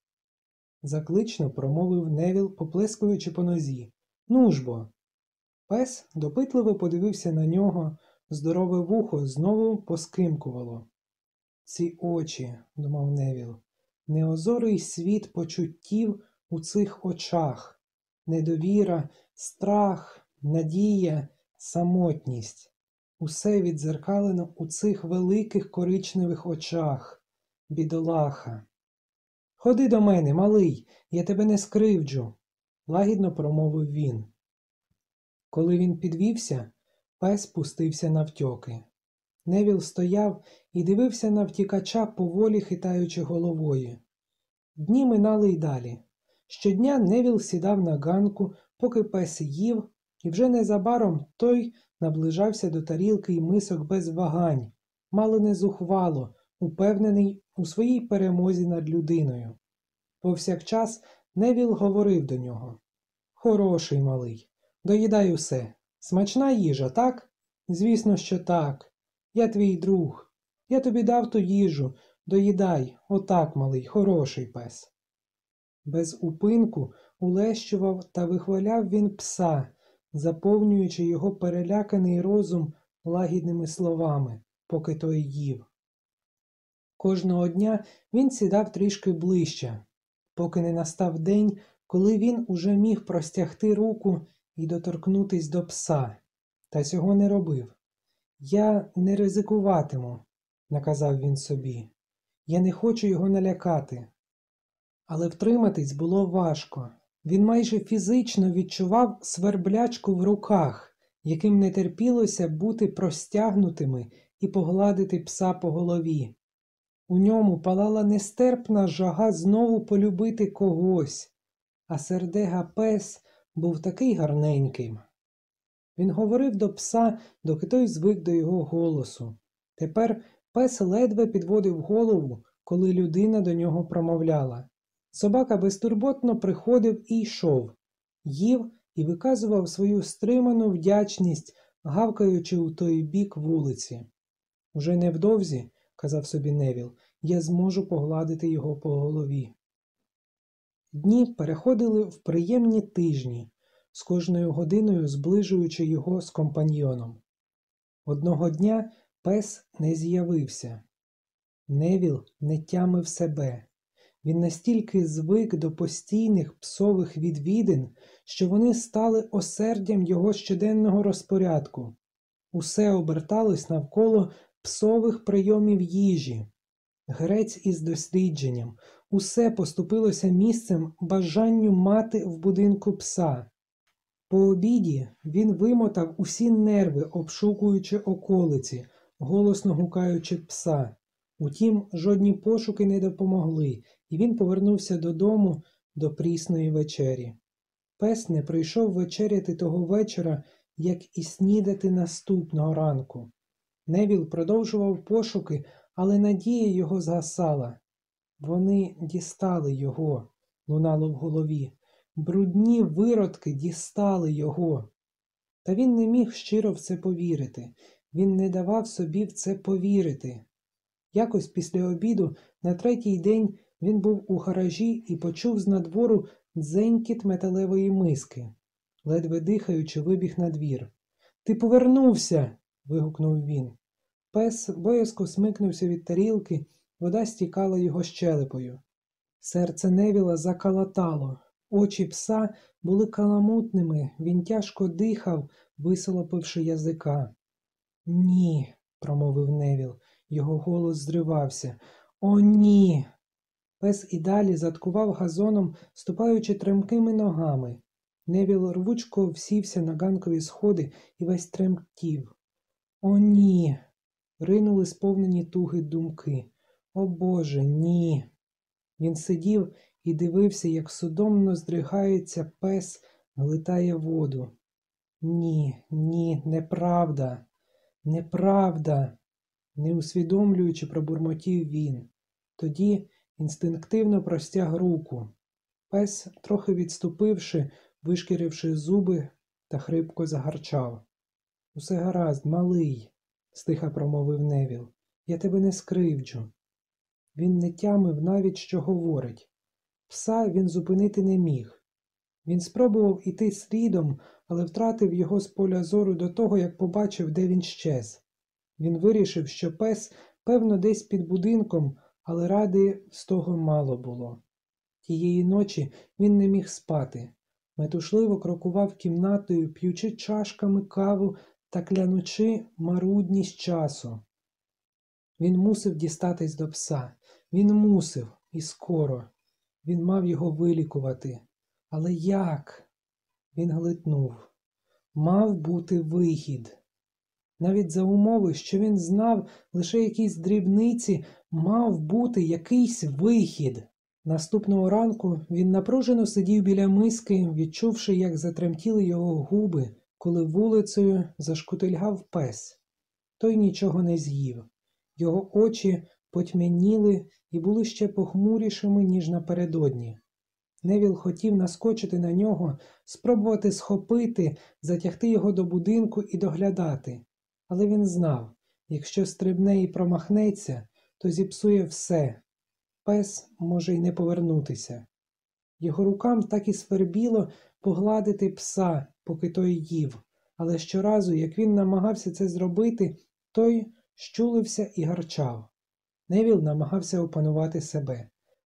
Заклично промовив Невіл, поплескуючи по нозі. Ну бо. Пес допитливо подивився на нього, здорове вухо знову поскимкувало. Ці очі, думав Невіл, неозорий світ почуттів у цих очах, недовіра, страх, надія, самотність. Усе відзеркалено у цих великих коричневих очах, бідолаха. Ходи до мене, малий, я тебе не скривджу, лагідно промовив він. Коли він підвівся, пес пустився навтьоки. Невіл стояв і дивився на втікача, поволі хитаючи головою. Дні минали й далі. Щодня Невіл сідав на ганку, поки пес їв, і вже незабаром той наближався до тарілки й мисок без вагань, мало не зухвало, упевнений у своїй перемозі над людиною. Повсякчас Невіл говорив до нього Хороший малий, доїдай усе. Смачна їжа, так? Звісно, що так. Я твій друг. Я тобі дав ту їжу. Доїдай, отак, малий, хороший пес. Без упинку улещував та вихваляв він пса, заповнюючи його переляканий розум лагідними словами, поки той їв. Кожного дня він сідав трішки ближче, поки не настав день, коли він уже міг простягти руку і доторкнутись до пса, та цього не робив. Я не ризикуватиму, наказав він собі. Я не хочу його налякати. Але втриматись було важко. Він майже фізично відчував сверблячку в руках, яким не терпілося бути простягнутими і погладити пса по голові. У ньому палала нестерпна жага знову полюбити когось, а сердега пес був такий гарненьким. Він говорив до пса, доки той звик до його голосу. Тепер пес ледве підводив голову, коли людина до нього промовляла. Собака безтурботно приходив і йшов, їв і виказував свою стриману вдячність, гавкаючи у той бік вулиці. Уже невдовзі, казав собі Невіл, я зможу погладити його по голові. Дні переходили в приємні тижні, з кожною годиною зближуючи його з компаньйоном. Одного дня пес не з'явився. Невіл не тямив себе. Він настільки звик до постійних псових відвідин, що вони стали осердям його щоденного розпорядку. Усе оберталось навколо псових прийомів їжі. Грець із дослідженням, усе поступилося місцем бажанню мати в будинку пса. По обіді він вимотав усі нерви, обшукуючи околиці, голосно гукаючи пса. Утім, жодні пошуки не допомогли, і він повернувся додому до прісної вечері. Пес не прийшов вечеряти того вечора, як і снідати наступного ранку. Невіл продовжував пошуки, але надія його згасала. Вони дістали його, лунало в голові. Брудні виродки дістали його. Та він не міг щиро в це повірити, він не давав собі в це повірити. Якось після обіду, на третій день, він був у гаражі і почув з надвору дзенькіт металевої миски. Ледве дихаючи, вибіг на двір. Ти повернувся. вигукнув він. Пес боязко смикнувся від тарілки, вода стікала його щелепою. Серце Невіла закалатало, очі пса були каламутними, він тяжко дихав, висолопивши язика. Ні, промовив Невіл, його голос зривався. О, ні. Пес і далі задкував газоном, ступаючи тремкими ногами. Невіл рвучко всівся на ганкові сходи і весь тремтів. О, ні. Ринули сповнені туги думки. О Боже, ні. Він сидів і дивився, як судомно здригається пес, глитає воду. Ні, ні, неправда, неправда, не усвідомлюючи, пробурмотів він. Тоді інстинктивно простяг руку. Пес, трохи відступивши, вишкіривши зуби та хрипко загарчав. Усе гаразд, малий, стиха промовив Невіл. Я тебе не скривджу. Він не тямив навіть, що говорить. Пса він зупинити не міг. Він спробував іти слідом, але втратив його з поля зору до того, як побачив, де він щез. Він вирішив, що пес, певно, десь під будинком, але ради з того мало було. Тієї ночі він не міг спати. Метушливо крокував кімнатою, п'ючи чашками каву та клянучи марудність часу. Він мусив дістатись до пса. Він мусив, і скоро. Він мав його вилікувати. Але як? Він глитнув. Мав бути вихід. Навіть за умови, що він знав лише якісь дрібниці, мав бути якийсь вихід. Наступного ранку він напружено сидів біля миски, відчувши, як затремтіли його губи, коли вулицею зашкутильгав пес. Той нічого не з'їв. Його очі потьмяніли і були ще похмурішими, ніж напередодні. Невіл хотів наскочити на нього, спробувати схопити, затягти його до будинку і доглядати. Але він знав якщо стрибне і промахнеться, то зіпсує все. Пес може й не повернутися. Його рукам так і свербіло погладити пса, поки той їв, але щоразу, як він намагався це зробити, той щулився і гарчав. Невіл намагався опанувати себе.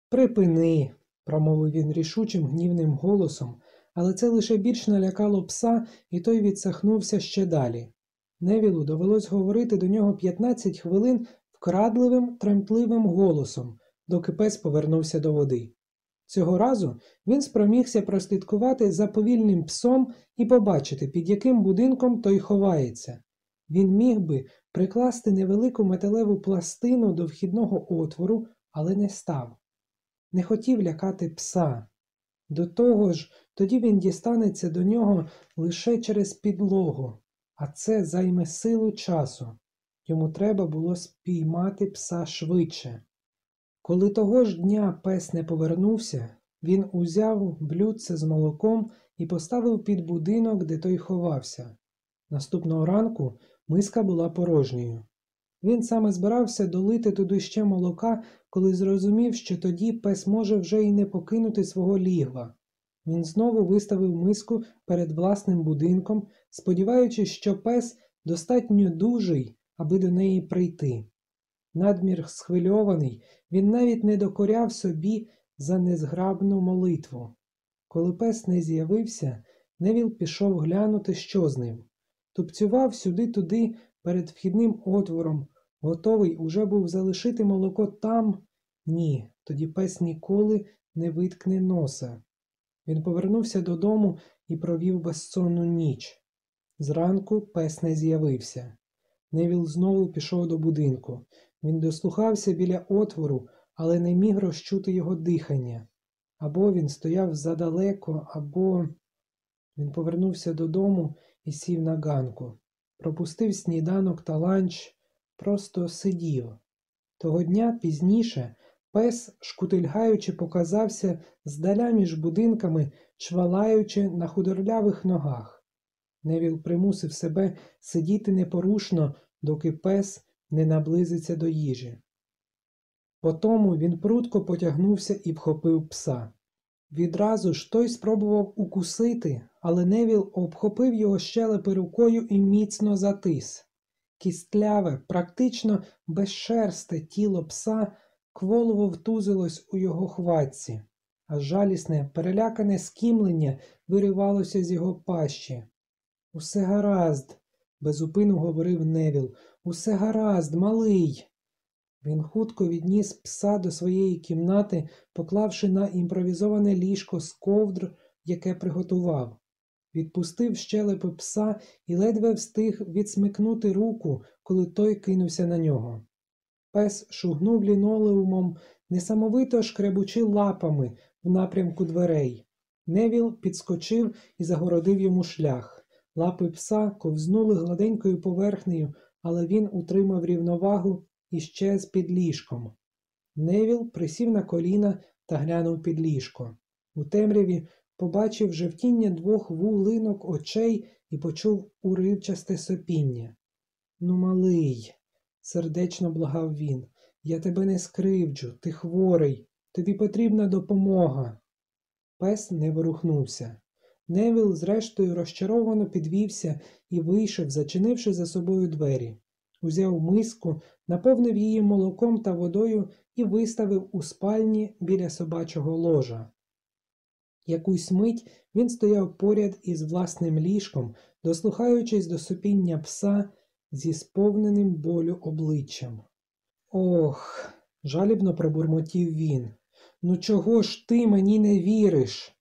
Припини, промовив він рішучим гнівним голосом, але це лише більш налякало пса, і той відсахнувся ще далі. Невілу довелось говорити до нього 15 хвилин вкрадливим, тремтливим голосом, доки пес повернувся до води. Цього разу він спромігся прослідкувати за повільним псом і побачити, під яким будинком той ховається. Він міг би прикласти невелику металеву пластину до вхідного отвору, але не став. Не хотів лякати пса. До того ж, тоді він дістанеться до нього лише через підлогу, а це займе силу часу. Йому треба було спіймати пса швидше. Коли того ж дня пес не повернувся, він узяв блюдце з молоком і поставив під будинок, де той ховався. Наступного ранку миска була порожньою. Він саме збирався долити туди ще молока, коли зрозумів, що тоді пес може вже й не покинути свого лігва. Він знову виставив миску перед власним будинком, сподіваючись, що пес достатньо дужий, аби до неї прийти. Надмір схвильований, він навіть не докоряв собі, за незграбну молитву. Коли пес не з'явився, Невіл пішов глянути, що з ним. Тупцював сюди-туди перед вхідним отвором, готовий уже був залишити молоко там. Ні, тоді пес ніколи не виткне носа. Він повернувся додому і провів безсонну ніч. Зранку пес не з'явився. Невіл знову пішов до будинку. Він дослухався біля отвору, але не міг розчути його дихання. Або він стояв задалеко, або він повернувся додому і сів на ганку. Пропустив сніданок та ланч, просто сидів. Того дня пізніше пес, шкутильгаючи, показався здаля між будинками, чвалаючи на худорлявих ногах. Невіл примусив себе сидіти непорушно, доки пес не наблизиться до їжі. Потому він прудко потягнувся і вхопив пса. Відразу ж той спробував укусити, але Невіл обхопив його щелепи рукою і міцно затис. Кістляве, практично безшерсте тіло пса кволово втузилось у його хватці, а жалісне, перелякане скімлення виривалося з його пащі. Усе гаразд, безупину говорив Невіл. Усе гаразд, малий. Він хутко відніс пса до своєї кімнати, поклавши на імпровізоване ліжко з ковдр, яке приготував. Відпустив щелепи пса і ледве встиг відсмикнути руку, коли той кинувся на нього. Пес шугнув лінолеумом, несамовито шкребучи лапами в напрямку дверей. Невіл підскочив і загородив йому шлях. Лапи пса ковзнули гладенькою поверхнею, але він утримав рівновагу і щез під ліжком. Невіл присів на коліна та глянув під ліжко. У темряві побачив жевтіння двох вулинок очей і почув уривчасте сопіння. Ну, малий, сердечно благав він, я тебе не скривджу, ти хворий, тобі потрібна допомога. Пес не ворухнувся. Невіл, зрештою, розчаровано підвівся і вийшов, зачинивши за собою двері. Узяв миску, наповнив її молоком та водою і виставив у спальні біля собачого ложа. Якусь мить він стояв поряд із власним ліжком, дослухаючись до супіння пса зі сповненим болю обличчям. Ох, жалібно пробурмотів він. Ну чого ж ти мені не віриш?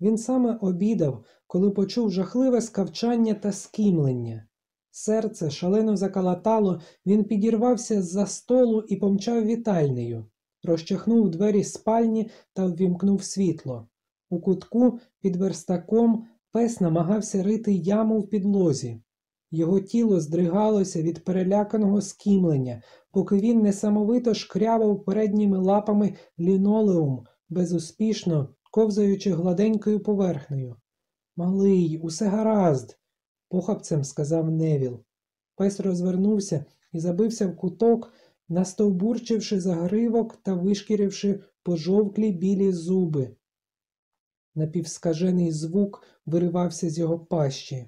Він саме обідав, коли почув жахливе скавчання та скімлення. Серце шалено закалатало, він підірвався з-за столу і помчав вітальнею, розчахнув двері спальні та ввімкнув світло. У кутку під верстаком пес намагався рити яму в підлозі. Його тіло здригалося від переляканого скімлення, поки він несамовито шкрябав передніми лапами лінолеум, безуспішно ковзаючи гладенькою поверхнею. Малий, усе гаразд, похапцем сказав Невіл. Пес розвернувся і забився в куток, настовбурчивши загривок та вишкіривши пожовклі білі зуби. Напівскажений звук виривався з його пащі.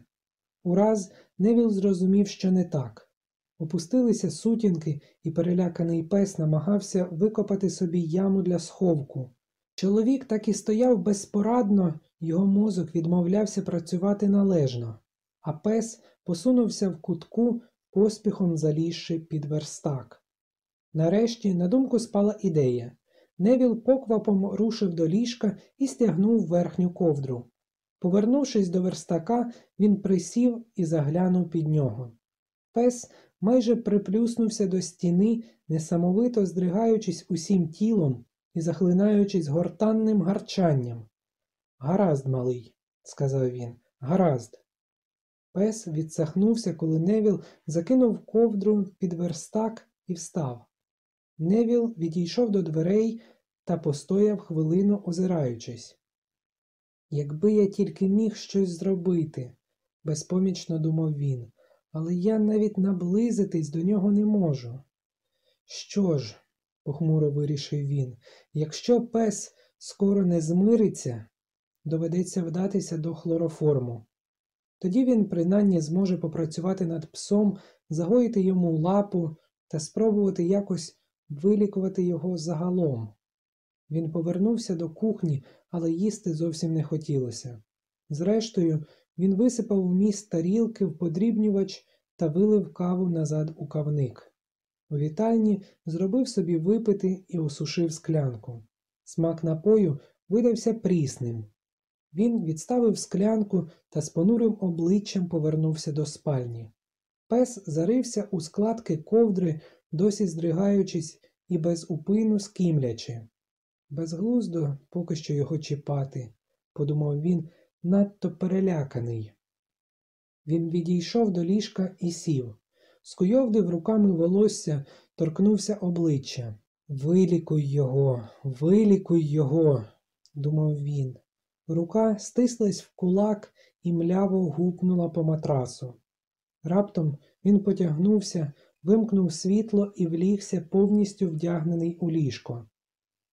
Ураз Невіл зрозумів, що не так. Опустилися сутінки, і переляканий пес намагався викопати собі яму для сховку. Чоловік так і стояв безпорадно, його мозок відмовлявся працювати належно, а пес посунувся в кутку, поспіхом залізши під верстак. Нарешті на думку спала ідея. Невіл поквапом рушив до ліжка і стягнув верхню ковдру. Повернувшись до верстака, він присів і заглянув під нього. Пес майже приплюснувся до стіни, несамовито здригаючись усім тілом і захлинаючись гортанним гарчанням. Гаразд, малий, сказав він, гаразд. Пес відсахнувся, коли Невіл закинув ковдру під верстак і встав. Невіл відійшов до дверей та постояв хвилину, озираючись. Якби я тільки міг щось зробити, безпомічно думав він, але я навіть наблизитись до нього не можу. Що ж, похмуро вирішив він, якщо пес скоро не змириться, доведеться вдатися до хлороформу. Тоді він принаймні зможе попрацювати над псом, загоїти йому лапу та спробувати якось вилікувати його загалом. Він повернувся до кухні, але їсти зовсім не хотілося. Зрештою, він висипав вміст тарілки в подрібнювач та вилив каву назад у кавник. У вітальні зробив собі випити і осушив склянку. Смак напою видався прісним. Він відставив склянку та з понурим обличчям повернувся до спальні. Пес зарився у складки ковдри, досі здригаючись і без упину скімлячи. Безглуздо поки що його чіпати, подумав він, надто переляканий. Він відійшов до ліжка і сів, скуйовдив руками волосся, торкнувся обличчя. Вилікуй його, вилікуй його, думав він. Рука стислась в кулак і мляво гукнула по матрасу. Раптом він потягнувся, вимкнув світло і влігся повністю вдягнений у ліжко.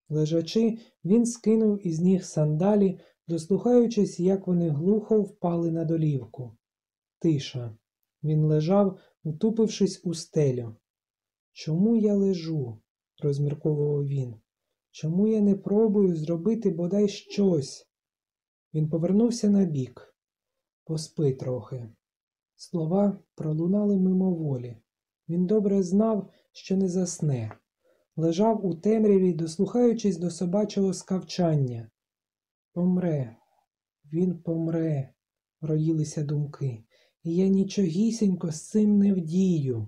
Лежачи, він скинув із ніг сандалі, дослухаючись, як вони глухо впали на долівку. Тиша. Він лежав, утупившись у стелю. Чому я лежу? розмірковував він. Чому я не пробую зробити бодай щось? Він повернувся на бік. Поспи трохи. Слова пролунали мимоволі. Він добре знав, що не засне. Лежав у темряві, дослухаючись до собачого скавчання. Помре, він помре, роїлися думки, я нічогісінько з цим не вдію.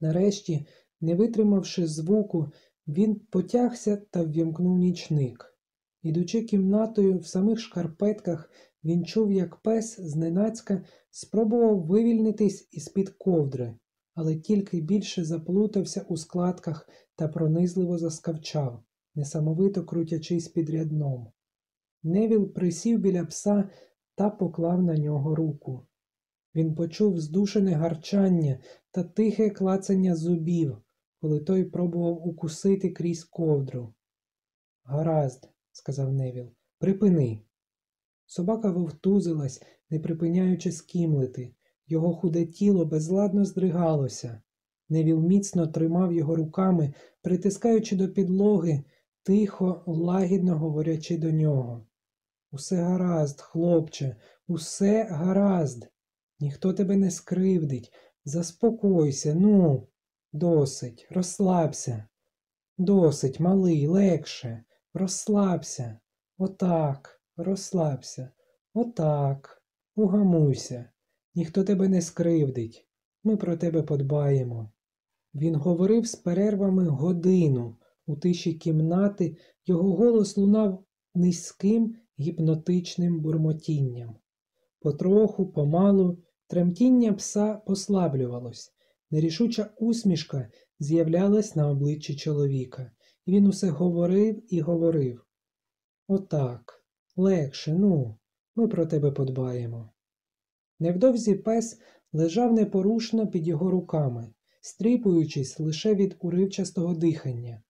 Нарешті, не витримавши звуку, він потягся та ввімкнув нічник. Ідучи кімнатою в самих шкарпетках, він чув, як пес зненацька спробував вивільнитись із-під ковдри, але тільки більше заплутався у складках та пронизливо заскавчав, несамовито крутячись під рядном. Невіл присів біля пса та поклав на нього руку. Він почув здушене гарчання та тихе клацання зубів, коли той пробував укусити крізь ковдру. Гаразд, сказав Невіл, припини. Собака вовтузилась, не припиняючи скімлити. Його худе тіло безладно здригалося. Невіл міцно тримав його руками, притискаючи до підлоги, тихо, лагідно говорячи до нього. Усе гаразд, хлопче, усе гаразд. Ніхто тебе не скривдить. Заспокойся, ну, досить, розслабся. Досить, малий, легше, розслабся. Отак, розслабся. Отак, угамуйся. Ніхто тебе не скривдить. Ми про тебе подбаємо. Він говорив з перервами годину. У тиші кімнати його голос лунав низьким гіпнотичним бурмотінням. Потроху, помалу, тремтіння пса послаблювалось, нерішуча усмішка з'являлась на обличчі чоловіка, і він усе говорив і говорив. Отак, легше, ну, ми про тебе подбаємо. Невдовзі пес лежав непорушно під його руками, стріпуючись лише від уривчастого дихання.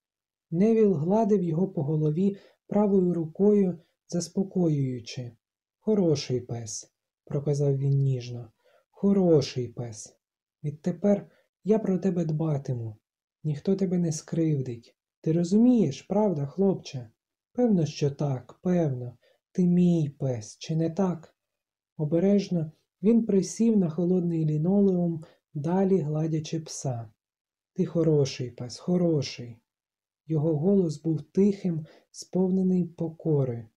Невіл гладив його по голові правою рукою, заспокоюючи. Хороший пес, проказав він ніжно. Хороший пес. Відтепер я про тебе дбатиму. Ніхто тебе не скривдить. Ти розумієш, правда, хлопче? Певно, що так, певно. Ти мій пес, чи не так? Обережно він присів на холодний лінолеум, далі гладячи пса. Ти хороший пес, хороший. Його голос був тихим, сповнений покори.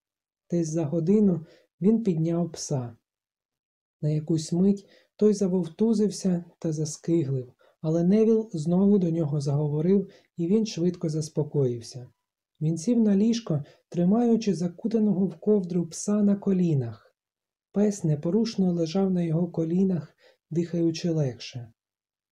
Десь за годину він підняв пса. На якусь мить той завовтузився та заскиглив, але Невіл знову до нього заговорив, і він швидко заспокоївся. Він сів на ліжко, тримаючи закутаного в ковдру пса на колінах. Пес непорушно лежав на його колінах, дихаючи легше.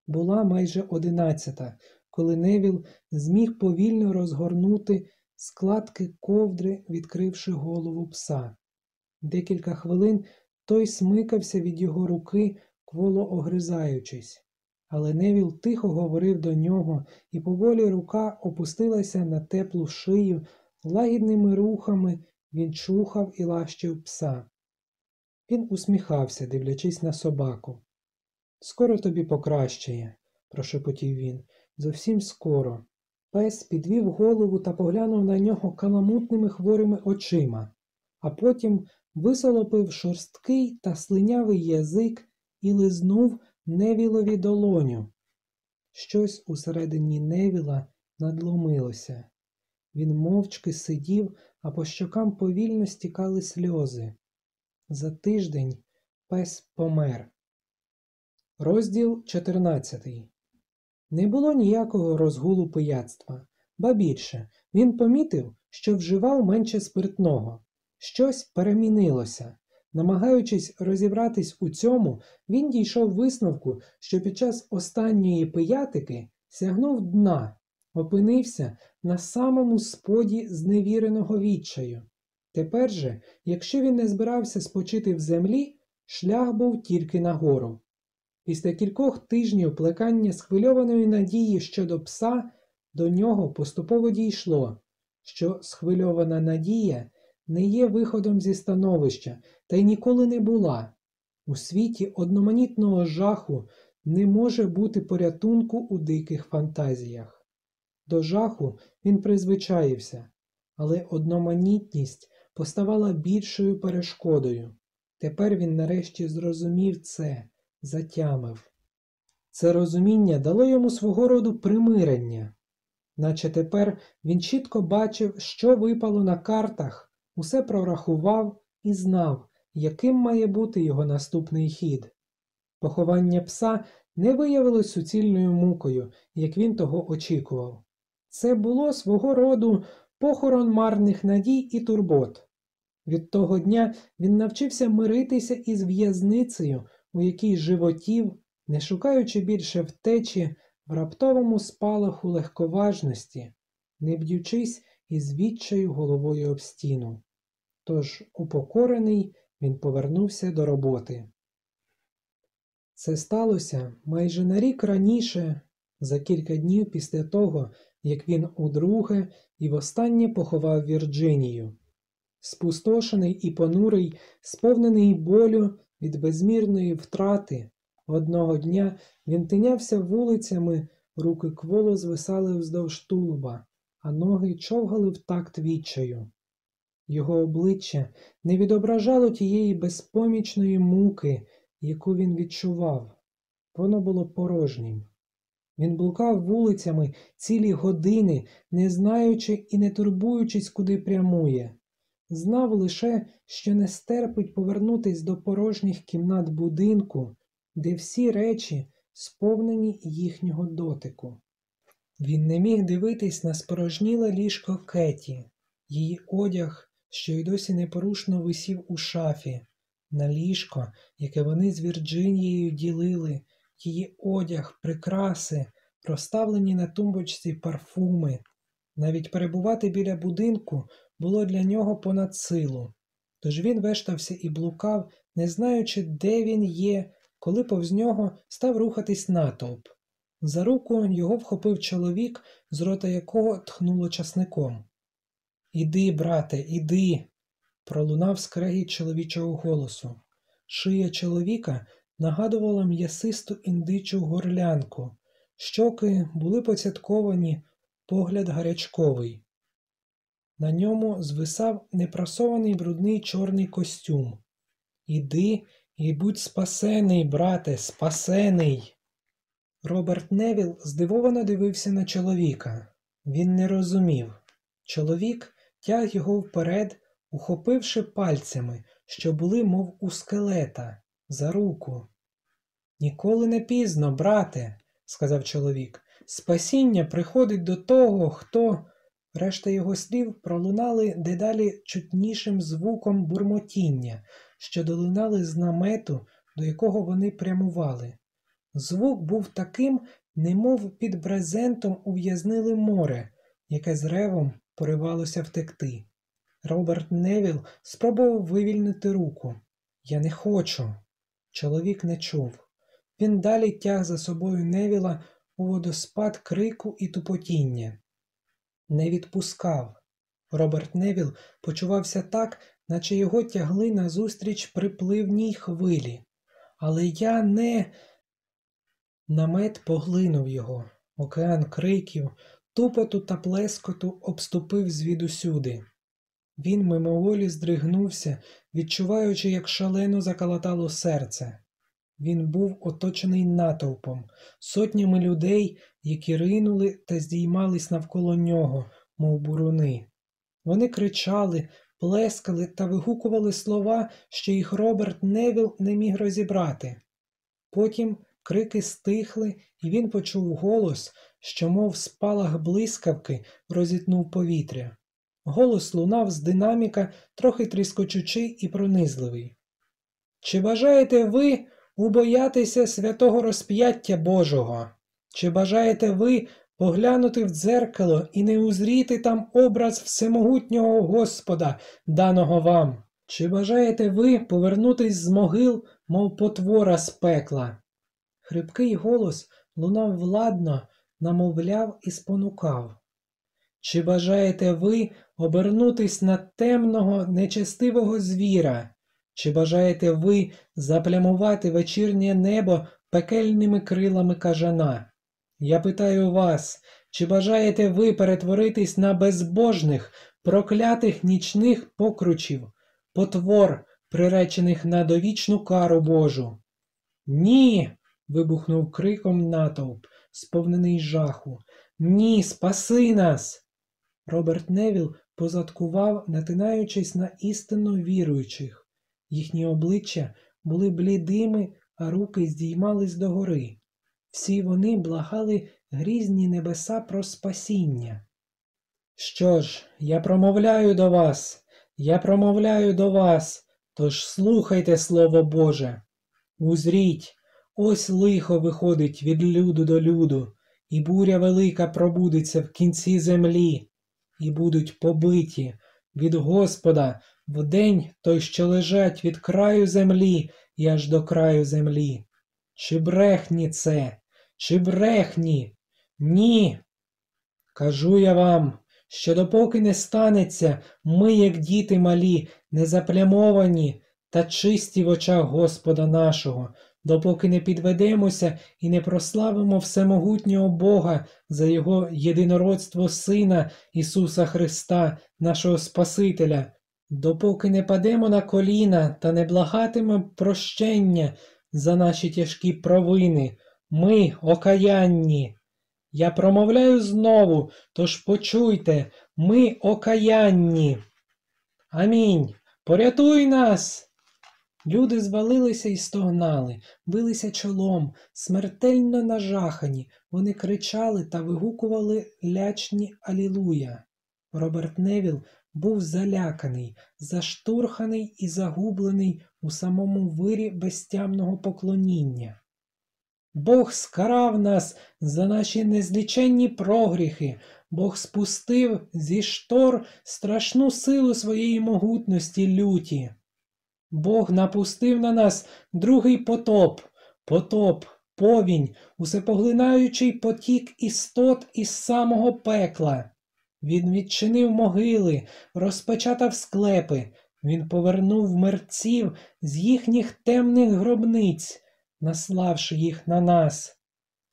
Була майже одинадцята, коли Невіл зміг повільно розгорнути складки ковдри, відкривши голову пса. Декілька хвилин той смикався від його руки, кволо огризаючись. Але Невіл тихо говорив до нього, і поволі рука опустилася на теплу шию, лагідними рухами він чухав і лащив пса. Він усміхався, дивлячись на собаку. Скоро тобі покращає, прошепотів він. Зовсім скоро. Пес підвів голову та поглянув на нього каламутними хворими очима, а потім висолопив шорсткий та слинявий язик і лизнув Невілові долоню. Щось усередині Невіла надломилося. Він мовчки сидів, а по щокам повільно стікали сльози. За тиждень пес помер. Розділ 14 Не було ніякого розгулу пияцтва, ба більше, він помітив, що вживав менше спиртного. Щось перемінилося. Намагаючись розібратись у цьому, він дійшов висновку, що під час останньої пиятики сягнув дна, опинився на самому споді зневіреного відчаю. Тепер же, якщо він не збирався спочити в землі, шлях був тільки нагору. Після кількох тижнів плекання схвильованої надії щодо пса до нього поступово дійшло, що схвильована надія не є виходом зі становища та й ніколи не була. У світі одноманітного жаху не може бути порятунку у диких фантазіях. До жаху він призвичаївся, але одноманітність поставала більшою перешкодою. Тепер він нарешті зрозумів це, затямив. Це розуміння дало йому свого роду примирення, наче тепер він чітко бачив, що випало на картах, усе прорахував і знав, яким має бути його наступний хід. Поховання пса не виявилось суцільною мукою, як він того очікував. Це було свого роду похорон марних надій і турбот. Від того дня він навчився миритися із в'язницею, у якій животів, не шукаючи більше втечі в раптовому спалаху легковажності, не б'ючись із відчаю головою об стіну. Тож, упокорений, він повернувся до роботи. Це сталося майже на рік раніше, за кілька днів після того, як він удруге і востаннє поховав Вірджинію. Спустошений і понурий, сповнений болю від безмірної втрати, одного дня він тинявся вулицями, руки кволо звисали вздовж тулуба, а ноги човгали в такт відчаю. Його обличчя не відображало тієї безпомічної муки, яку він відчував. Воно було порожнім. Він блукав вулицями цілі години, не знаючи і не турбуючись, куди прямує. Знав лише, що не стерпить повернутись до порожніх кімнат будинку, де всі речі сповнені їхнього дотику. Він не міг дивитись на спорожніле ліжко Кеті, її одяг, що й досі непорушно висів у шафі, на ліжко, яке вони з Вірджинією ділили, її одяг, прикраси, розставлені на тумбочці парфуми. Навіть перебувати біля будинку було для нього понад силу, тож він вештався і блукав, не знаючи, де він є, коли повз нього став рухатись натовп. За руку його вхопив чоловік, з рота якого тхнуло часником. Іди, брате, іди, пролунав скрегіт чоловічого голосу. Шия чоловіка нагадувала м'ясисту індичу горлянку, щоки були поцятковані, погляд гарячковий. На ньому звисав непрасований брудний чорний костюм. Іди і будь спасений, брате, спасений. Роберт Невіл здивовано дивився на чоловіка. Він не розумів. Чоловік тяг його вперед, ухопивши пальцями, що були, мов у скелета, за руку. Ніколи не пізно, брате, сказав чоловік. Спасіння приходить до того, хто. Решта його слів пролунали дедалі чутнішим звуком бурмотіння, що долинали з намету, до якого вони прямували. Звук був таким, немов під брезентом ув'язнили море, яке з ревом поривалося втекти. Роберт Невіл спробував вивільнити руку. Я не хочу. Чоловік не чув. Він далі тяг за собою Невіла у водоспад крику і тупотіння. Не відпускав. Роберт Невіл почувався так, наче його тягли назустріч припливній хвилі. Але я не. Намет поглинув його, океан криків, тупоту та плескоту обступив звідусюди. Він мимоволі здригнувся, відчуваючи, як шалено заколотало серце. Він був оточений натовпом, сотнями людей, які ринули та здіймались навколо нього, мов буруни. Вони кричали, плескали та вигукували слова, що їх Роберт Невіл не міг розібрати. Потім крики стихли, і він почув голос, що, мов спалах блискавки, розітнув повітря. Голос лунав з динаміка, трохи тріскочучий і пронизливий. Чи бажаєте ви убоятися святого розп'яття Божого? Чи бажаєте ви поглянути в дзеркало і не узріти там образ всемогутнього Господа, даного вам? Чи бажаєте ви повернутись з могил, мов потвора з пекла? Хрипкий голос лунав владно, намовляв і спонукав. Чи бажаєте ви обернутись на темного, нечестивого звіра? Чи бажаєте ви заплямувати вечірнє небо пекельними крилами кажана? Я питаю вас, чи бажаєте ви перетворитись на безбожних, проклятих нічних покручів, потвор, приречених на довічну кару Божу? Ні. вибухнув криком натовп, сповнений жаху. Ні, спаси нас. Роберт Невіл позадкував, натинаючись на істинно віруючих. Їхні обличчя були блідими, а руки здіймались догори. Всі вони благали грізні небеса про спасіння. Що ж, я промовляю до вас, я промовляю до вас, тож слухайте Слово Боже. Узріть, ось лихо виходить від люду до люду, і буря велика пробудеться в кінці землі, і будуть побиті від Господа в день той, що лежать від краю землі і аж до краю землі. Чи брехні це? Чи брехні? Ні. Кажу я вам, що допоки не станеться, ми, як діти малі, не заплямовані та чисті в очах Господа нашого, допоки не підведемося і не прославимо всемогутнього Бога за Його єдинородство Сина Ісуса Христа, нашого Спасителя, допоки не падемо на коліна та не благатимемо прощення за наші тяжкі провини, ми окаянні. Я промовляю знову, тож почуйте, ми окаянні. Амінь. Порятуй нас. Люди звалилися і стогнали, билися чолом, смертельно нажахані, вони кричали та вигукували лячні Алілуя. Роберт Невіл був заляканий, заштурханий і загублений у самому вирі безтямного поклоніння. Бог скарав нас за наші незліченні прогріхи, Бог спустив зі штор страшну силу своєї могутності люті. Бог напустив на нас другий потоп, потоп, повінь, усепоглинаючий потік істот із самого пекла. Він відчинив могили, розпечатав склепи, він повернув мерців з їхніх темних гробниць, наславши їх на нас,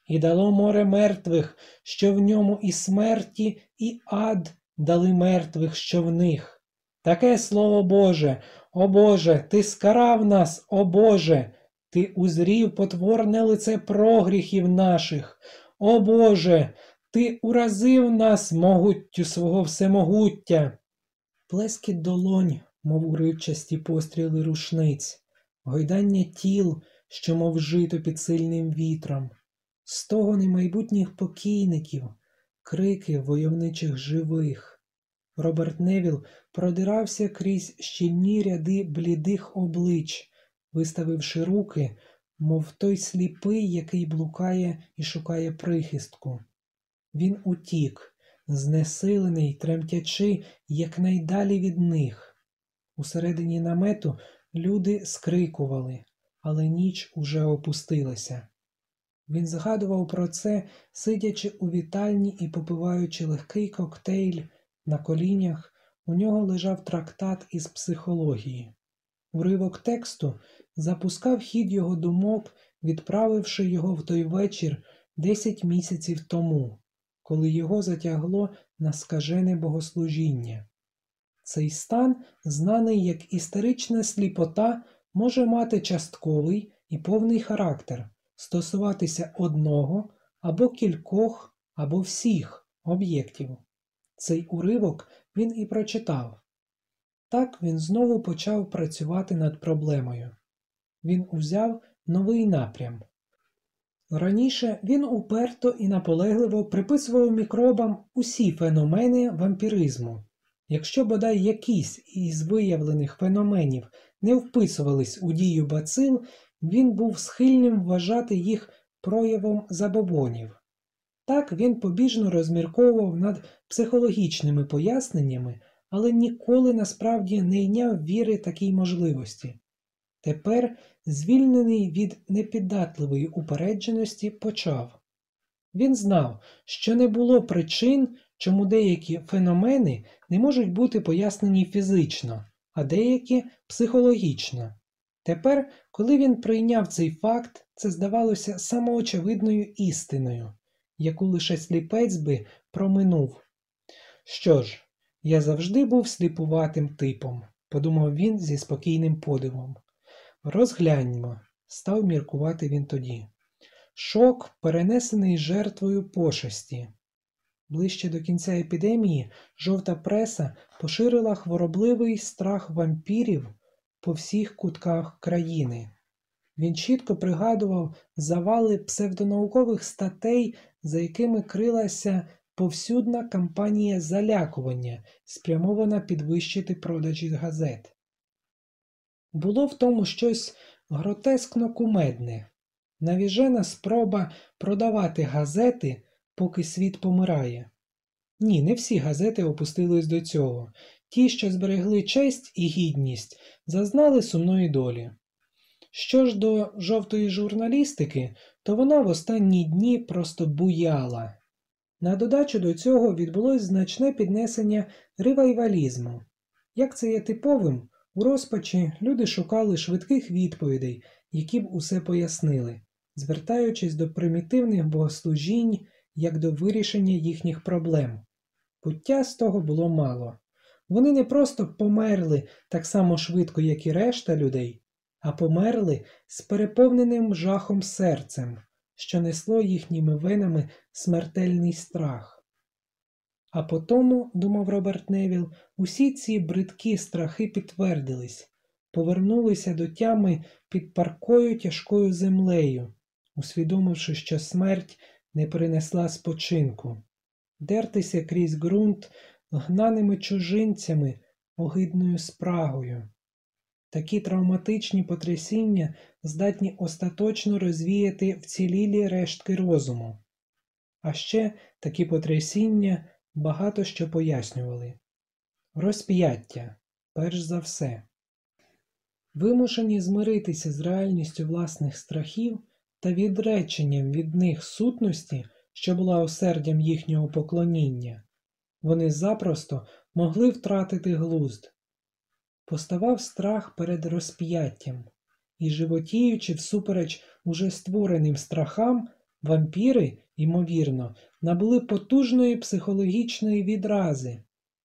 і дало море мертвих, що в ньому і смерті, і ад дали мертвих, що в них. Таке слово Боже, о Боже, Ти скарав нас, о Боже, Ти узрів потворне лице прогріхів наших, о Боже, Ти уразив нас могуттю свого всемогуття. Плескіт долонь, мов уривчасті постріли рушниць, гойдання тіл, що мов жито під сильним вітром, стогони майбутніх покійників, крики войовничих живих. Роберт Невіл продирався крізь щільні ряди блідих облич, виставивши руки, мов той сліпий, який блукає і шукає прихистку. Він утік, знесилений, тремтячи якнайдалі від них. Усередині намету люди скрикували, але ніч уже опустилася. Він згадував про це, сидячи у вітальні і попиваючи легкий коктейль. На колінях у нього лежав трактат із психології. Уривок тексту запускав хід його думок, відправивши його в той вечір десять місяців тому, коли його затягло на скажене богослужіння. Цей стан, знаний як історична сліпота, може мати частковий і повний характер, стосуватися одного або кількох, або всіх об'єктів. Цей уривок він і прочитав. Так він знову почав працювати над проблемою. Він узяв новий напрям. Раніше він уперто і наполегливо приписував мікробам усі феномени вампіризму. Якщо бодай якісь із виявлених феноменів не вписувались у дію бацил, він був схильним вважати їх проявом забобонів. Так він побіжно розмірковував над психологічними поясненнями, але ніколи насправді не йняв віри такій можливості. Тепер, звільнений від непіддатливої упередженості, почав. Він знав, що не було причин, чому деякі феномени не можуть бути пояснені фізично, а деякі психологічно. Тепер, коли він прийняв цей факт, це здавалося самоочевидною істиною, яку лише сліпець би проминув. Що ж, я завжди був сліпуватим типом, подумав він зі спокійним подивом. Розгляньмо, став міркувати він тоді. Шок, перенесений жертвою пошесті. Ближче до кінця епідемії жовта преса поширила хворобливий страх вампірів по всіх кутках країни. Він чітко пригадував завали псевдонаукових статей, за якими крилася повсюдна кампанія залякування, спрямована підвищити продажі газет. Було в тому щось гротескно кумедне, навіжена спроба продавати газети, поки світ помирає. Ні, не всі газети опустились до цього. Ті, що зберегли честь і гідність, зазнали сумної долі. Що ж до жовтої журналістики, то вона в останні дні просто буяла. На додачу до цього відбулось значне піднесення ревайвалізму. Як це є типовим, у розпачі люди шукали швидких відповідей, які б усе пояснили, звертаючись до примітивних богослужінь як до вирішення їхніх проблем. Пуття з того було мало. Вони не просто померли так само швидко, як і решта людей, а померли з переповненим жахом серцем, що несло їхніми венами смертельний страх. А потому, думав Роберт Невіл, усі ці бридкі страхи підтвердились, повернулися до тями під паркою тяжкою землею, усвідомивши, що смерть не принесла спочинку, дертися крізь ґрунт гнаними чужинцями огидною спрагою. Такі травматичні потрясіння здатні остаточно розвіяти вцілілі рештки розуму. А ще такі потрясіння багато що пояснювали. Розп'яття, перш за все. Вимушені змиритися з реальністю власних страхів та відреченням від них сутності, що була осердям їхнього поклоніння, вони запросто могли втратити глузд. Поставав страх перед розп'яттям, і, животіючи всупереч уже створеним страхам, вампіри, ймовірно, набули потужної психологічної відрази.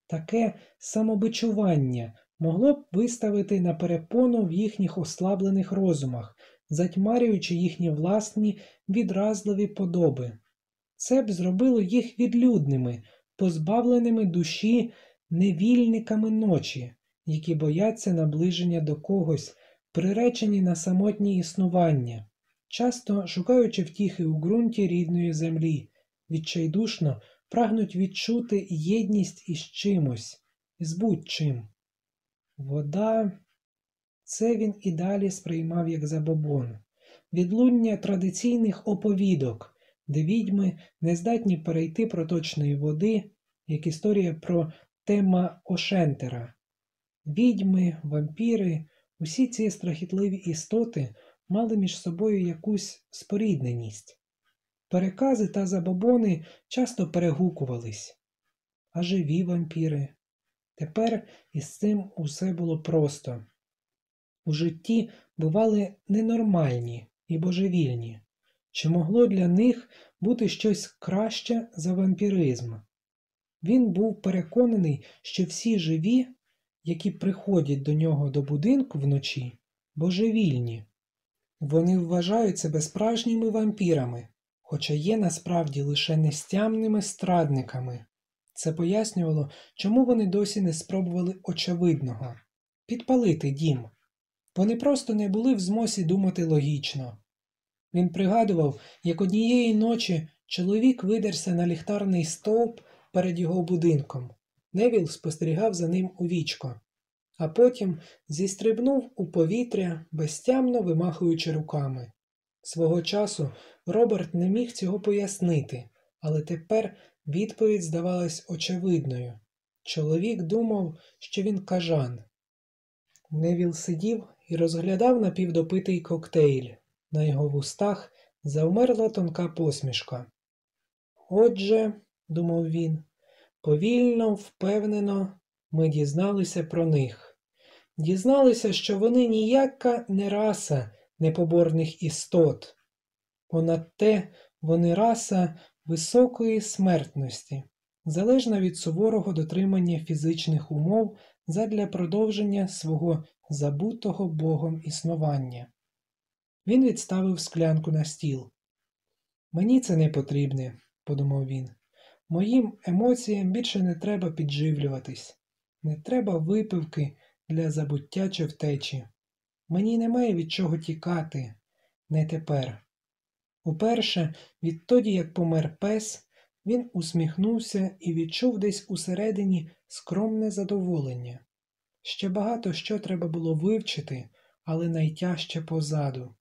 Таке самобичування могло б виставити на перепону в їхніх ослаблених розумах, затьмарюючи їхні власні відразливі подоби. Це б зробило їх відлюдними, позбавленими душі невільниками ночі, які бояться наближення до когось, приречені на самотнє існування, часто шукаючи втіхи у ґрунті рідної землі, відчайдушно прагнуть відчути єдність із чимось, з будь-чим. Вода, це він і далі сприймав як забобон, відлуння традиційних оповідок, де відьми не здатні перейти проточної води, як історія про тема Ошентера. Відьми, вампіри, усі ці страхітливі істоти мали між собою якусь спорідненість. Перекази та забобони часто перегукувались, а живі вампіри. Тепер із цим усе було просто. У житті бували ненормальні і божевільні, Чи могло для них бути щось краще за вампіризм? Він був переконаний, що всі живі, які приходять до нього до будинку вночі, божевільні. Вони вважають себе справжніми вампірами, хоча є насправді лише нестямними страдниками. Це пояснювало, чому вони досі не спробували очевидного підпалити дім. Вони просто не були в змосі думати логічно. Він пригадував, як однієї ночі чоловік видерся на ліхтарний стовп перед його будинком. Невіл спостерігав за ним у вічко, а потім зістрибнув у повітря, безтямно вимахуючи руками. Свого часу Роберт не міг цього пояснити, але тепер відповідь здавалась очевидною. Чоловік думав, що він кажан. Невіл сидів і розглядав напівдопитий коктейль. На його вустах завмерла тонка посмішка. Отже, думав він, повільно, впевнено, ми дізналися про них. Дізналися, що вони ніяка не раса непоборних істот. Понад те, вони раса високої смертності, залежна від суворого дотримання фізичних умов задля продовження свого забутого Богом існування. Він відставив склянку на стіл. Мені це не потрібне, подумав він. Моїм емоціям більше не треба підживлюватись, не треба випивки для забуття чи втечі. Мені немає від чого тікати, не тепер. Уперше, відтоді, як помер пес, він усміхнувся і відчув десь усередині скромне задоволення. Ще багато що треба було вивчити, але найтяжче позаду.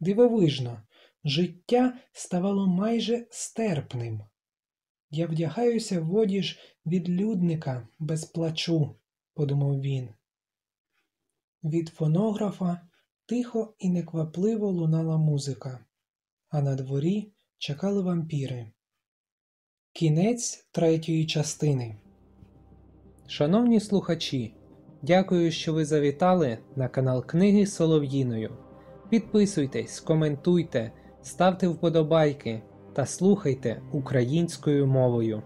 Дивовижно, життя ставало майже стерпним. Я вдягаюся в одіж відлюдника без плачу, подумав він. Від фонографа тихо і неквапливо лунала музика, а на дворі чекали вампіри. Кінець третьої частини. Шановні слухачі, дякую, що ви завітали на канал Книги Солов'їною. Підписуйтесь, коментуйте, ставте вподобайки та слухайте українською мовою.